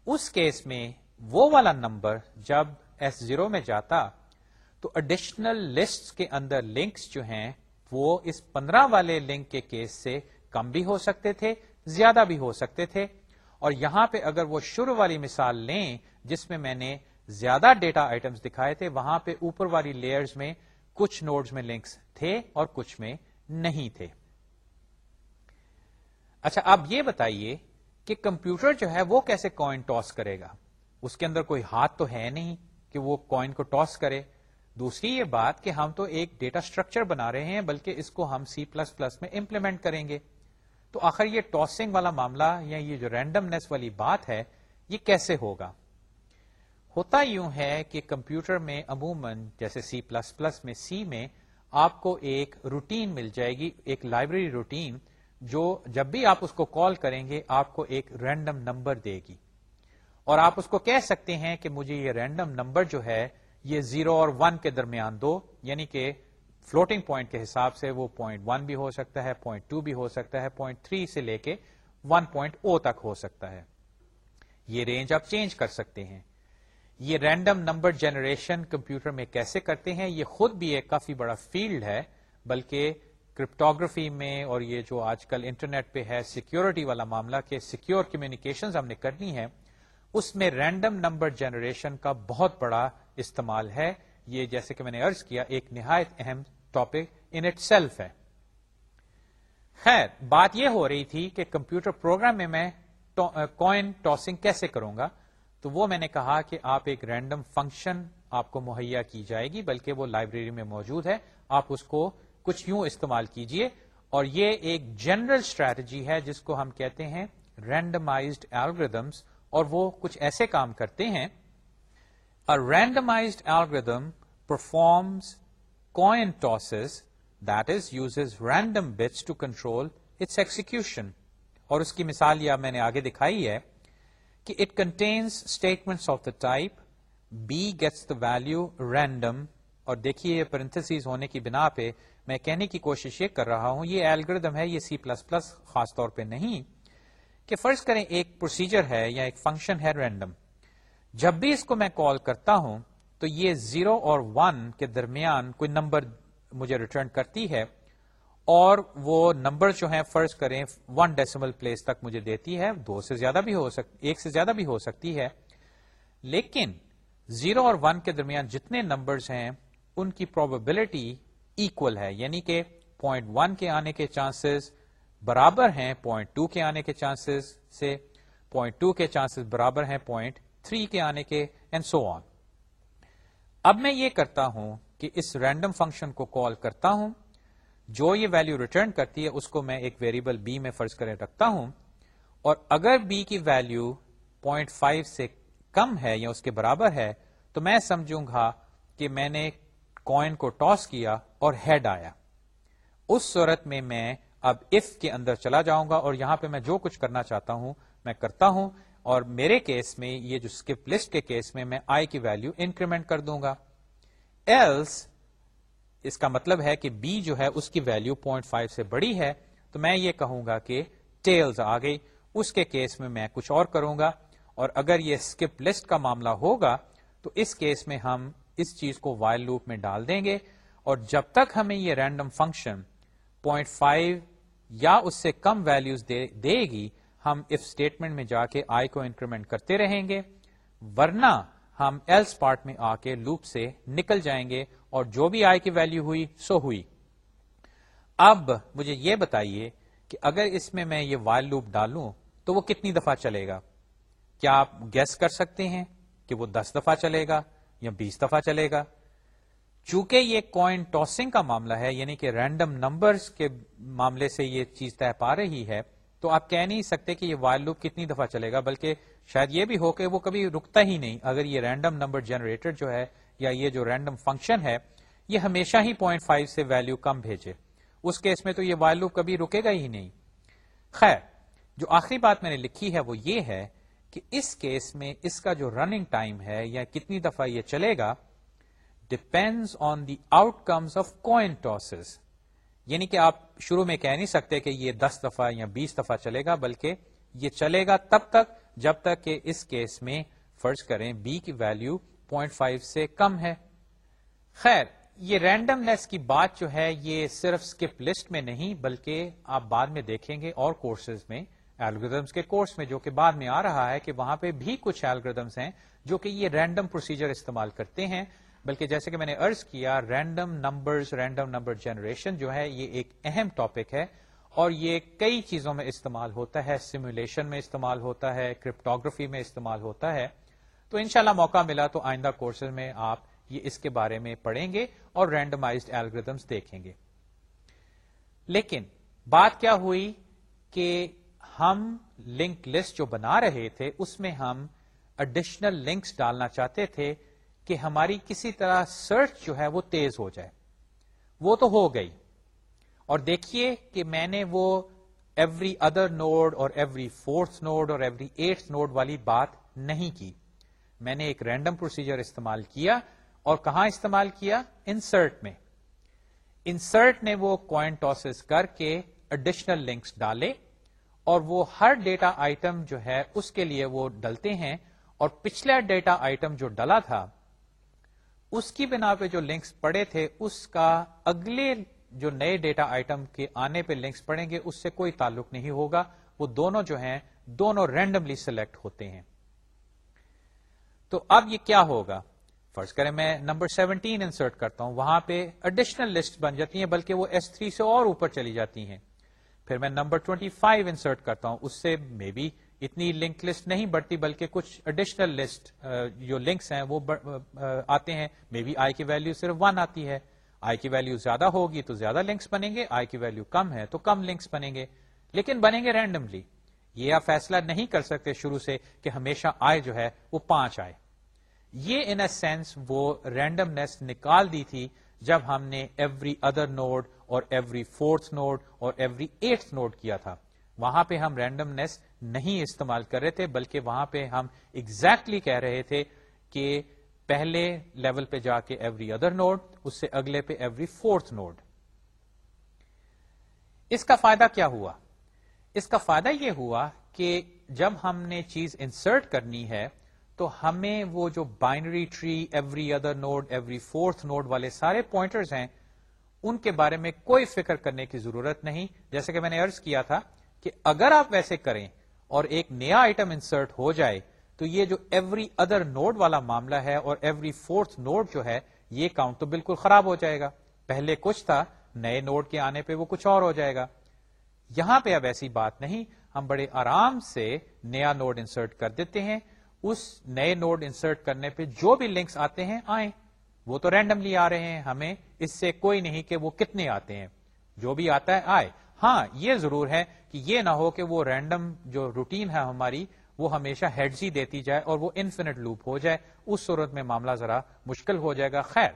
اس کیس میں وہ والا نمبر جب ایس زیرو میں جاتا، تو اڈیشنل لسٹ کے اندر لنکس جو ہیں، وہ اس پندرہ والے لنک کے کیس سے کم بھی ہو سکتے تھے، زیادہ بھی ہو سکتے تھے۔ اور یہاں پہ اگر وہ شروع والی مثال لیں، جس میں میں نے زیادہ ڈیٹا آئٹمس دکھائے تھے، وہاں پہ اوپر والی لیئرز میں کچھ نوڈز میں لنکس تھے اور کچھ میں نہیں تھے۔ اچھا اب یہ بتائیے کہ کمپیوٹر جو ہے وہ کیسے کوائن ٹاس کرے گا؟ اس کے اندر کوئی ہاتھ تو ہے نہیں کہ وہ کوائن کو ٹاس کرے۔ دوسری یہ بات کہ ہم تو ایک ڈیٹا اسٹرکچر بنا رہے ہیں، بلکہ اس کو ہم سی پلس پلس میں امپلیمنٹ کریں گے۔ تو آخر یہ ٹاسنگ والا معاملہ یا یہ جو رینڈمنیس والی بات ہے، یہ کیسے ہوگا؟ ہوتا یوں ہے کہ کمپیوٹر میں عموماً جیسے سی پلس پلس میں سی میں آپ کو ایک روٹین مل جائے گی، ایک لائبریری روٹین، جو جب بھی آپ اس کو کال کریں گے، آپ کو ایک رینڈم نمبر دے گی۔ اور آپ اس کو کہہ سکتے ہیں کہ مجھے یہ رینڈم نمبر جو ہے، یہ زیرو اور ون کے درمیان دو یعنی کہ فلوٹنگ پوائنٹ کے حساب سے وہ پوائنٹ ون بھی ہو سکتا ہے پوائنٹ ٹو بھی ہو سکتا ہے پوائنٹ تھری سے لے کے ون پوائنٹ او تک ہو سکتا ہے۔ یہ رینج آپ چینج کر سکتے ہیں۔ یہ رینڈم نمبر جنریشن کمپیوٹر میں کیسے کرتے ہیں؟ یہ خود بھی ایک کافی بڑا فیلڈ ہے، بلکہ کرپٹوگرافی میں اور یہ جو آج کل انٹرنیٹ پہ ہے سیکورٹی والا معاملہ کہ سیکور کمیونیکیشن ہم نے کرنی ہے اس میں رینڈم نمبر جنریشن کا بہت بڑا استعمال ہے۔ یہ جیسے کہ میں نے ارض کیا، ایک نہایت اہم ٹاپک ان اٹ سیلف ہے۔ خیر، بات یہ ہو رہی تھی کہ کمپیوٹر پروگرام میں میں کوائن ٹاسنگ کیسے کروں گا؟ تو وہ میں نے کہا کہ آپ ایک رینڈم فنکشن آپ کو مہیا کی جائے گی، بلکہ وہ لائبریری میں موجود ہے۔ آپ اس کو کچھ یوں استعمال کیجیے۔ اور یہ ایک جنرل اسٹریٹجی ہے، جس کو ہم کہتے ہیں رینڈمائزڈ ایلگردمس اور وہ کچھ ایسے کام کرتے ہیں۔ Randomized algorithm performs coin tosses that is use random bits to control its execution اور اس کی مثال یہ میں نے آگے دکھائی ہے۔ کہ it contains statement of the type B gets the value random اور دیکھیے یہ پرنتھس ہونے کی بنا پہ میں کہنے کی کوشش یہ کر رہا ہوں، یہ ایلگردم ہے، یہ سی پلس پلس خاص طور پہ نہیں، کہ فرض کریں ایک پروسیجر ہے یا ایک فنکشن ہے رینڈم جب بھی اس کو میں کال کرتا ہوں تو یہ زیرو اور ون کے درمیان کوئی نمبر مجھے ریٹرن کرتی ہے۔ اور وہ نمبر جو ہیں فرض کریں ون ڈیسیمل پلیس تک مجھے دیتی ہے، دو سے زیادہ بھی ہو سکتی ایک سے زیادہ بھی ہو سکتی ہے۔ لیکن زیرو اور ون کے درمیان جتنے نمبرز ہیں، ان کی پروبیبلٹی ایکول ہے۔ یعنی کہ پوائنٹ ون کے آنے کے چانسز برابر ہیں پوائنٹ ٹو کے آنے کے چانسز سے پوائنٹ ٹو کے چانسز برابر ہیں پوائنٹ تھری کے آنے کے اینڈ سو آن اب میں یہ کرتا ہوں کہ اس رینڈم فنکشن کو کال کرتا ہوں۔ جو یہ ویلو ریٹرن کرتی ہے، اس کو میں ایک ویریبل بی میں فرض کرے رکھتا ہوں۔ اور اگر بی کی ویلو پوائنٹ فائیو سے کم ہے یا اس کے برابر ہے، تو میں سمجھوں گا کہ میں نے کوائن کو ٹاس کیا اور ہیڈ آیا۔ اس صورت میں میں اب اف کے اندر چلا جاؤں گا اور یہاں پہ میں جو کچھ کرنا چاہتا ہوں، میں کرتا ہوں۔ اور میرے کیس میں، یہ جو اسکپ لسٹ کے کیس میں میں آئی کی ویلو انکریمنٹ کر دوں گا۔ ایلس اس کا مطلب ہے کہ بی جو ہے اس کی ویلو پوائنٹ فائیو سے بڑی ہے، تو میں یہ کہوں گا کہ ٹیلز آ گئی۔ اس کے کیس میں میں کچھ اور کروں گا۔ اور اگر یہ اسکپ لسٹ کا معاملہ ہوگا، تو اس کیس میں ہم اس چیز کو وائل لوپ میں ڈال دیں گے۔ اور جب تک ہمیں یہ رینڈم فنکشن پوائنٹ فائیو یا اس سے کم ویلوز دے گی، ہم اف اسٹیٹمنٹ میں جا کے آئی کو انکریمنٹ کرتے رہیں گے۔ ورنہ ہم ایلس پارٹ میں آ کے لوپ سے نکل جائیں گے۔ اور جو بھی آئی کی ویلو ہوئی سو ہوئی. اب مجھے یہ بتائیے کہ اگر اس میں میں یہ وائل لوپ ڈالوں تو وہ کتنی دفعہ چلے گا؟ کیا آپ گیس کر سکتے ہیں کہ وہ دس دفعہ چلے گا یا بیس دفعہ چلے گا؟ چونکہ یہ کوائن ٹاسنگ کا معاملہ ہے یعنی کہ رینڈم نمبرز کے معاملے سے یہ چیز طے پا رہی ہے، تو آپ کہہ نہیں سکتے کہ یہ وائل لوپ کتنی دفعہ چلے گا، بلکہ شاید یہ بھی ہو کہ وہ کبھی رکتا ہی نہیں۔ اگر یہ رینڈم نمبر جنریٹر جو ہے یا یہ جو رینڈم فنکشن ہے، یہ ہمیشہ ہی پوائنٹ فائیو سے ویلو کم بھیجے۔ اس کیس میں تو یہ ویلو کبھی رکے گا ہی نہیں۔ خیر، جو آخری بات میں نے لکھی ہے وہ یہ ہے کہ اس کیس میں اس کا جو رننگ ٹائم ہے یا کتنی دفعہ یہ چلے گا depend on the outcomes of coin tosses یعنی کہ آپ شروع میں کہہ نہیں سکتے کہ یہ دس دفعہ یا بیس دفعہ چلے گا، بلکہ یہ چلے گا تب تک جب تک کہ اس کیس میں فرض کریں بی کی ویلیو 0.5 سے کم ہے۔ خیر، یہ رینڈم نیس کی بات جو ہے، یہ صرف اسکپ لسٹ میں نہیں، بلکہ آپ بعد میں دیکھیں گے اور کورسز میں ایلگردمس کے کورس میں، جو کہ بعد میں آ رہا ہے کہ وہاں پہ بھی کچھ ایلگردمس ہیں جو کہ یہ رینڈم پروسیجر استعمال کرتے ہیں۔ بلکہ جیسے کہ میں نے ارض کیا random numbers random number generation جو ہے، یہ ایک اہم ٹاپک ہے۔ اور یہ کئی چیزوں میں استعمال ہوتا ہے سیمولیشن میں استعمال ہوتا ہے کرپٹوگرافی میں استعمال ہوتا ہے۔ تو انشاءاللہ موقع ملا تو آئندہ کورسز میں آپ یہ اس کے بارے میں پڑھیں گے اور رینڈمائزڈ ایلگردمس دیکھیں گے۔ لیکن بات کیا ہوئی کہ ہم لنک لسٹ جو بنا رہے تھے اس میں ہم اڈیشنل لنکس ڈالنا چاہتے تھے کہ ہماری کسی طرح سرچ جو ہے وہ تیز ہو جائے۔ وہ تو ہو گئی۔ اور دیکھیے کہ میں نے وہ ایوری ادر نوڈ اور ایوری فورتھ نوڈ اور ایوری ایٹ نوڈ والی بات نہیں کی۔ میں نے ایک رینڈم پروسیجر استعمال کیا اور کہاں استعمال کیا؟ انسرٹ میں۔ انسرٹ نے وہ کوائن ٹاسز کر کے اڈیشنل لنکس ڈالے اور وہ ہر ڈیٹا آئٹم جو ہے اس کے لیے وہ ڈلتے ہیں اور پچھلا ڈیٹا آئٹم جو ڈلا تھا، اس کی بنا پہ جو لنکس پڑے تھے، اس کا اگلے جو نئے ڈیٹا آئٹم کے آنے پہ لنکس پڑیں گے، اس سے کوئی تعلق نہیں ہوگا۔ وہ دونوں جو ہیں، دونوں رینڈملی سلیکٹ ہوتے ہیں۔ تو اب یہ کیا ہوگا؟ فرض کریں میں نمبر سیونٹین انسرٹ کرتا ہوں، وہاں پہ اڈیشنل لسٹ بن جاتی ہیں، بلکہ وہ ایس تھری سے اور اوپر چلی جاتی ہیں۔ پھر میں نمبر ٹوینٹی فائیو انسرٹ کرتا ہوں، اس سے مے بی اتنی لنک لسٹ نہیں بڑھتی، بلکہ کچھ اڈیشنل لسٹ جو لنکس ہیں، وہ آتے ہیں۔ مے بی آئی کی ویلو صرف ون آتی ہے۔ آئی کی ویلو زیادہ ہوگی تو زیادہ لنکس بنیں گے آئی کی ویلو کم ہے تو کم لنکس بنیں گے۔ لیکن بنیں گے رینڈملی یہ آپ فیصلہ نہیں کر سکتے شروع سے کہ ہمیشہ آئے جو ہے وہ پانچ آئے۔ یہ ان اے سینس وہ رینڈمنیس نکال دی تھی جب ہم نے ایوری ادر نوڈ اور ایوری فورتھ نوڈ اور ایوری ایٹھ نوڈ کیا تھا۔ وہاں پہ ہم رینڈمنیس نہیں استعمال کر رہے تھے، بلکہ وہاں پہ ہم ایگزیکٹلی exactly کہہ رہے تھے کہ پہلے لیول پہ جا کے ایوری ادر نوڈ اس سے اگلے پہ ایوری فورتھ نوڈ اس کا فائدہ کیا ہوا؟ اس کا فائدہ یہ ہوا کہ جب ہم نے چیز انسرٹ کرنی ہے تو ہمیں وہ جو binary tree every other node every fourth node والے سارے پوائنٹرز ہیں، ان کے بارے میں کوئی فکر کرنے کی ضرورت نہیں۔ جیسے کہ میں نے ارض کیا تھا کہ اگر آپ ویسے کریں اور ایک نیا آئٹم انسرٹ ہو جائے، تو یہ جو ایوری ادر نوڈ والا معاملہ ہے اور ایوری فورتھ نوڈ جو ہے، یہ کاؤنٹ تو بالکل خراب ہو جائے گا۔ پہلے کچھ تھا، نئے نوڈ کے آنے پہ وہ کچھ اور ہو جائے گا۔ یہاں پہ اب ایسی بات نہیں، ہم بڑے آرام سے نیا نوڈ انسرٹ کر دیتے ہیں۔ اس نئے نوڈ انسرٹ کرنے پہ جو بھی لنکس آتے ہیں، آئیں۔ وہ تو رینڈملی آ رہے ہیں۔ ہمیں اس سے کوئی نہیں کہ وہ کتنے آتے ہیں۔ جو بھی آتا ہے، آئے۔ ہاں یہ ضرور ہے کہ یہ نہ ہو کہ وہ رینڈم جو روٹین ہے ہماری، وہ ہمیشہ ہیڈز ہی دیتی جائے اور وہ انفینٹ لوپ ہو جائے۔ اس صورت میں معاملہ ذرا مشکل ہو جائے گا۔ خیر،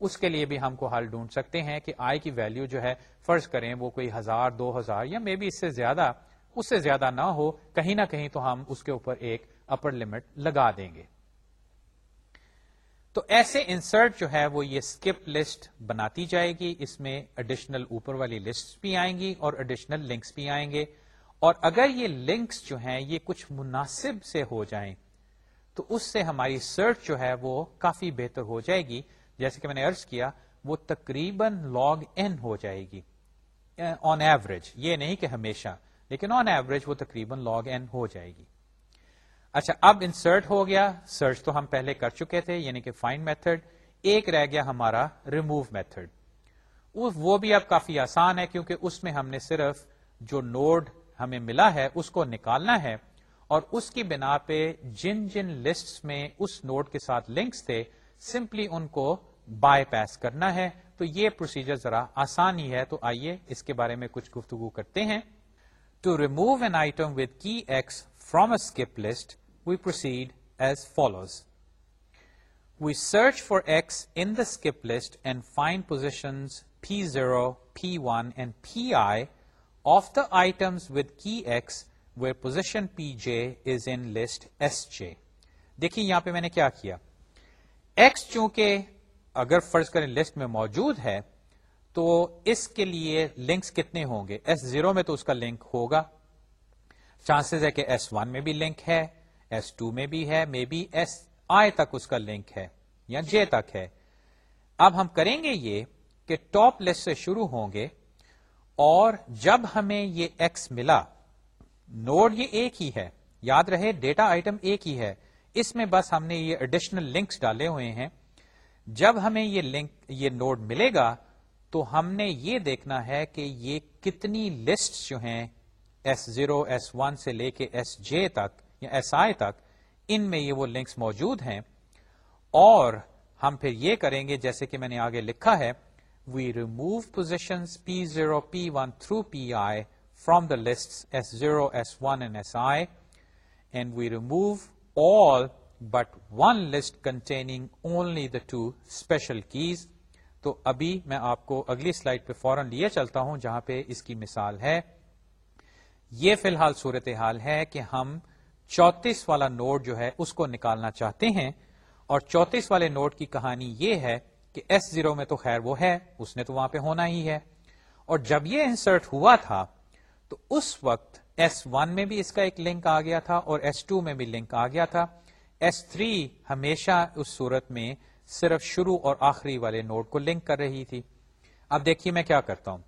اس کے لیے بھی ہم کو حل ڈھونڈ سکتے ہیں کہ آئی کی ویلو جو ہے، فرض کریں وہ کوئی ہزار، دو ہزار یا مے بی اس سے زیادہ، اس سے زیادہ نہ ہو، کہیں نہ کہیں تو ہم اس کے اوپر ایک اپر لمٹ لگا دیں گے۔ تو ایسے انسرٹ جو ہے وہ یہ اسکپ لسٹ بناتی جائے گی۔ اس میں اڈیشنل اوپر والی لسٹ بھی آئیں گی اور اڈیشنل لنکس بھی آئیں گے۔ اور اگر یہ لنکس جو ہیں یہ کچھ مناسب سے ہو جائیں، تو اس سے ہماری سرچ جو ہے وہ کافی بہتر ہو جائے گی۔ جیسے کہ میں نے ارض کیا، وہ تقریباً لاگ این ہو جائے گی۔ آن ایوریج یہ نہیں کہ ہمیشہ، لیکن آن ایوریج وہ تقریباً لاگ این ہو جائے گی۔ اچھا اب انسرٹ ہو گیا۔ سرچ تو ہم پہلے کر چکے تھے یعنی کہ فائن میتھڈ ایک رہ گیا ہمارا ریموو میتھڈ وہ بھی اب کافی آسان ہے، کیونکہ اس میں ہم نے صرف جو نوڈ ہمیں ملا ہے، اس کو نکالنا ہے۔ اور اس کی بنا پہ جن جن لسٹ میں اس نوڈ کے ساتھ لنکس تھے سمپلی ان کو بائی پاس کرنا ہے۔ تو یہ پروسیجر ذرا آسان ہی ہے۔ تو آئیے اس کے بارے میں کچھ گفتگو کرتے ہیں۔ To remove an item with key X from a skip list, we proceed as follows. We search for X in the skip list and find positions P0, P1, and Pi of the items with key X where position Pj is in list Sj. دیکھیے یہاں پہ میں نے کیا کیا x چونکہ اگر فرض کریں لسٹ میں موجود ہے تو اس کے لیے لنکس کتنے ہوں گے ایس زیرو میں تو اس کا لنک ہوگا چانسز ہے کہ ایس ون میں بھی لنک ہے ایس ٹو میں بھی ہے مے بی ایس آئی تک اس کا لنک ہے، یا جے تک ہے. اب ہم کریں گے یہ کہ ٹاپ لسٹ سے شروع ہوں گے اور جب ہمیں یہ ایکس ملا نوڈ یہ ایک ہی ہے. یاد رہے ڈیٹا آئٹم ایک ہی ہے. اس میں بس ہم نے یہ ایڈیشنل لنکس ڈالے ہوئے ہیں. جب ہمیں یہ لنک یہ نوڈ ملے گا، تو ہم نے یہ دیکھنا ہے کہ یہ کتنی لسٹ جو ہیں ایس زیرو ایس ون سے لے کے ایس جے تک یا ایس آئی تک، ان میں یہ وہ لنکس موجود ہیں۔ اور ہم پھر یہ کریں گے، جیسے کہ میں نے آگے لکھا ہے we remove position P zero P one through P I from the list S zero S one and S I and we remove all but one list containing only the two special keys تو ابھی میں آپ کو اگلی slide پہ فوراً لیے چلتا ہوں، جہاں پہ اس کی مثال ہے۔ یہ فی الحال صورت حال ہے کہ ہم چوتیس والا نوٹ جو ہے اس کو نکالنا چاہتے ہیں اور چوتیس والے نوٹ کی کہانی یہ ہے کہ ایس زیرو میں تو خیر وہ ہے، اس نے تو وہاں پہ ہونا ہی ہے۔ اور جب یہ انسرٹ ہوا تھا، تو اس وقت ایس ون میں بھی اس کا ایک لنک آ گیا تھا اور ایس ٹو میں بھی لنک آ گیا تھا۔ ایس تھری ہمیشہ اس صورت میں صرف شروع اور آخری والے نوڈ کو لنک کر رہی تھی۔ اب دیکھیے میں کیا کرتا ہوں۔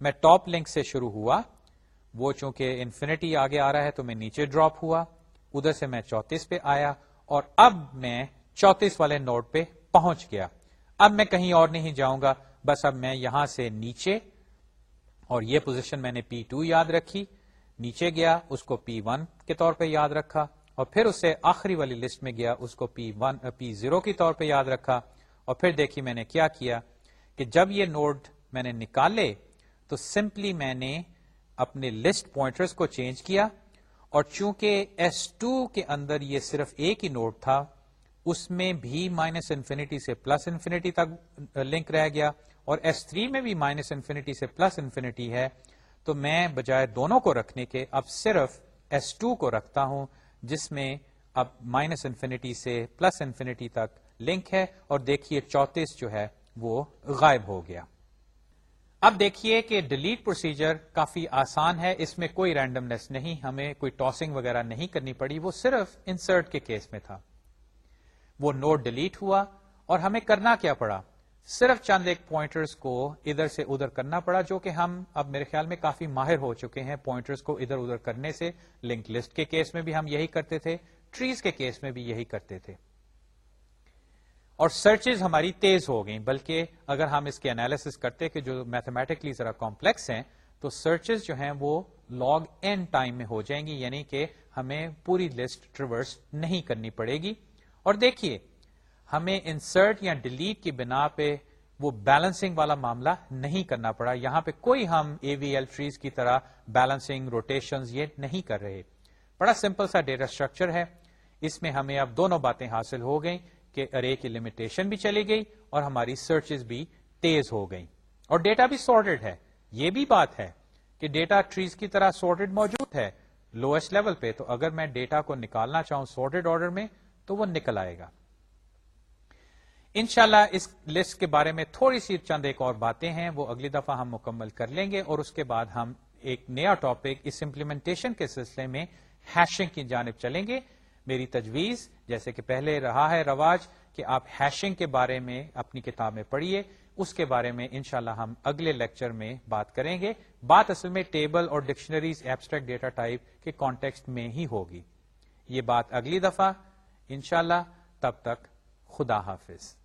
میں ٹاپ لنک سے شروع ہوا۔ وہ چونکہ انفینٹی آگے آ رہا ہے تو میں نیچے ڈراپ ہوا، ادھر سے میں چوتیس پہ آیا اور اب میں چوتیس والے نوڈ پہ پہنچ گیا۔ اب میں کہیں اور نہیں جاؤں گا، بس اب میں یہاں سے نیچے اور یہ پوزیشن میں نے پی ٹو یاد رکھی، نیچے گیا، اس کو پی ون کے طور پہ یاد رکھا اور پھر اسے آخری والی لسٹ میں گیا، اس کو پی ون، پی زیرو کی طور پہ یاد رکھا اور پھر دیکھیے میں نے کیا کیا کہ جب یہ نوڈ میں نے نکالے تو سمپلی میں نے اپنے لسٹ پوائنٹرز کو چینج کیا اور چونکہ ایس ٹو کے اندر یہ صرف ایک ہی نوڈ تھا، اس میں بھی مائنس انفینٹی سے پلس انفینٹی تک لنک رہ گیا اور ایس تھری میں بھی مائنس انفینٹی سے پلس انفینٹی ہے، تو میں بجائے دونوں کو رکھنے کے اب صرف ایس ٹو کو رکھتا ہوں، جس میں اب مائنس انفینٹی سے پلس انفینٹی تک لنک ہے اور دیکھیے چوتیس جو ہے وہ غائب ہو گیا۔ اب دیکھیے کہ ڈیلیٹ پروسیجر کافی آسان ہے، اس میں کوئی رینڈمنیس نہیں، ہمیں کوئی ٹاسنگ وغیرہ نہیں کرنی پڑی، وہ صرف انسرٹ کے کیس میں تھا۔ وہ نوٹ ڈیلیٹ ہوا اور ہمیں کرنا کیا پڑا؟ صرف چند ایک پوائنٹرز کو ادھر سے ادھر کرنا پڑا، جو کہ ہم اب میرے خیال میں کافی ماہر ہو چکے ہیں۔ پوائنٹرز کو ادھر ادھر کرنے سے لنک لسٹ کے کیس میں بھی ہم یہی کرتے تھے ٹریز کے کیس میں بھی یہی کرتے تھے۔ اور سرچز ہماری تیز ہو گئیں، بلکہ اگر ہم اس کے انالیس کرتے کہ جو میتھمیٹکلی ذرا کمپلیکس ہیں، تو سرچز جو ہیں وہ لاگ این ٹائم میں ہو جائیں گی یعنی کہ ہمیں پوری لسٹ ٹریورس نہیں کرنی پڑے گی۔ اور دیکھیے، ہمیں انسرٹ یا ڈیلیٹ کی بنا پہ وہ بیلنسنگ والا معاملہ نہیں کرنا پڑا۔ یہاں پہ کوئی ہم اے وی ایل ٹریز کی طرح بیلنسنگ روٹیشن یہ نہیں کر رہے۔ بڑا سمپل سا ڈیٹا اسٹرکچر ہے۔ اس میں ہمیں اب دونوں باتیں حاصل ہو گئیں۔ کہ ارے کی لمیٹیشن بھی چلی گئی اور ہماری سرچز بھی تیز ہو گئی اور ڈیٹا بھی سارٹیڈ ہے۔ یہ بھی بات ہے کہ ڈیٹا ٹریز کی طرح سارٹیڈ موجود ہے لوئسٹ لیول پہ۔ تو اگر میں ڈیٹا کو نکالنا چاہوں سارٹیڈ آرڈر میں، تو وہ نکل آئے گا۔ انشاءاللہ اس لسٹ کے بارے میں تھوڑی سی چند ایک اور باتیں ہیں۔ وہ اگلی دفعہ ہم مکمل کر لیں گے اور اس کے بعد ہم ایک نیا ٹاپک اس امپلیمنٹیشن کے سلسلے میں ہیشنگ کی جانب چلیں گے۔ میری تجویز، جیسے کہ پہلے رہا ہے رواج کہ آپ ہیشنگ کے بارے میں اپنی کتاب میں پڑھیے، اس کے بارے میں انشاءاللہ ہم اگلے لیکچر میں بات کریں گے۔ بات اصل میں ٹیبل اور ڈکشنریز ایبسٹریکٹ ڈیٹا ٹائپ کے کانٹیکسٹ میں ہی ہوگی۔ یہ بات اگلی دفعہ۔ انشاءاللہ تب تک خدا حافظ۔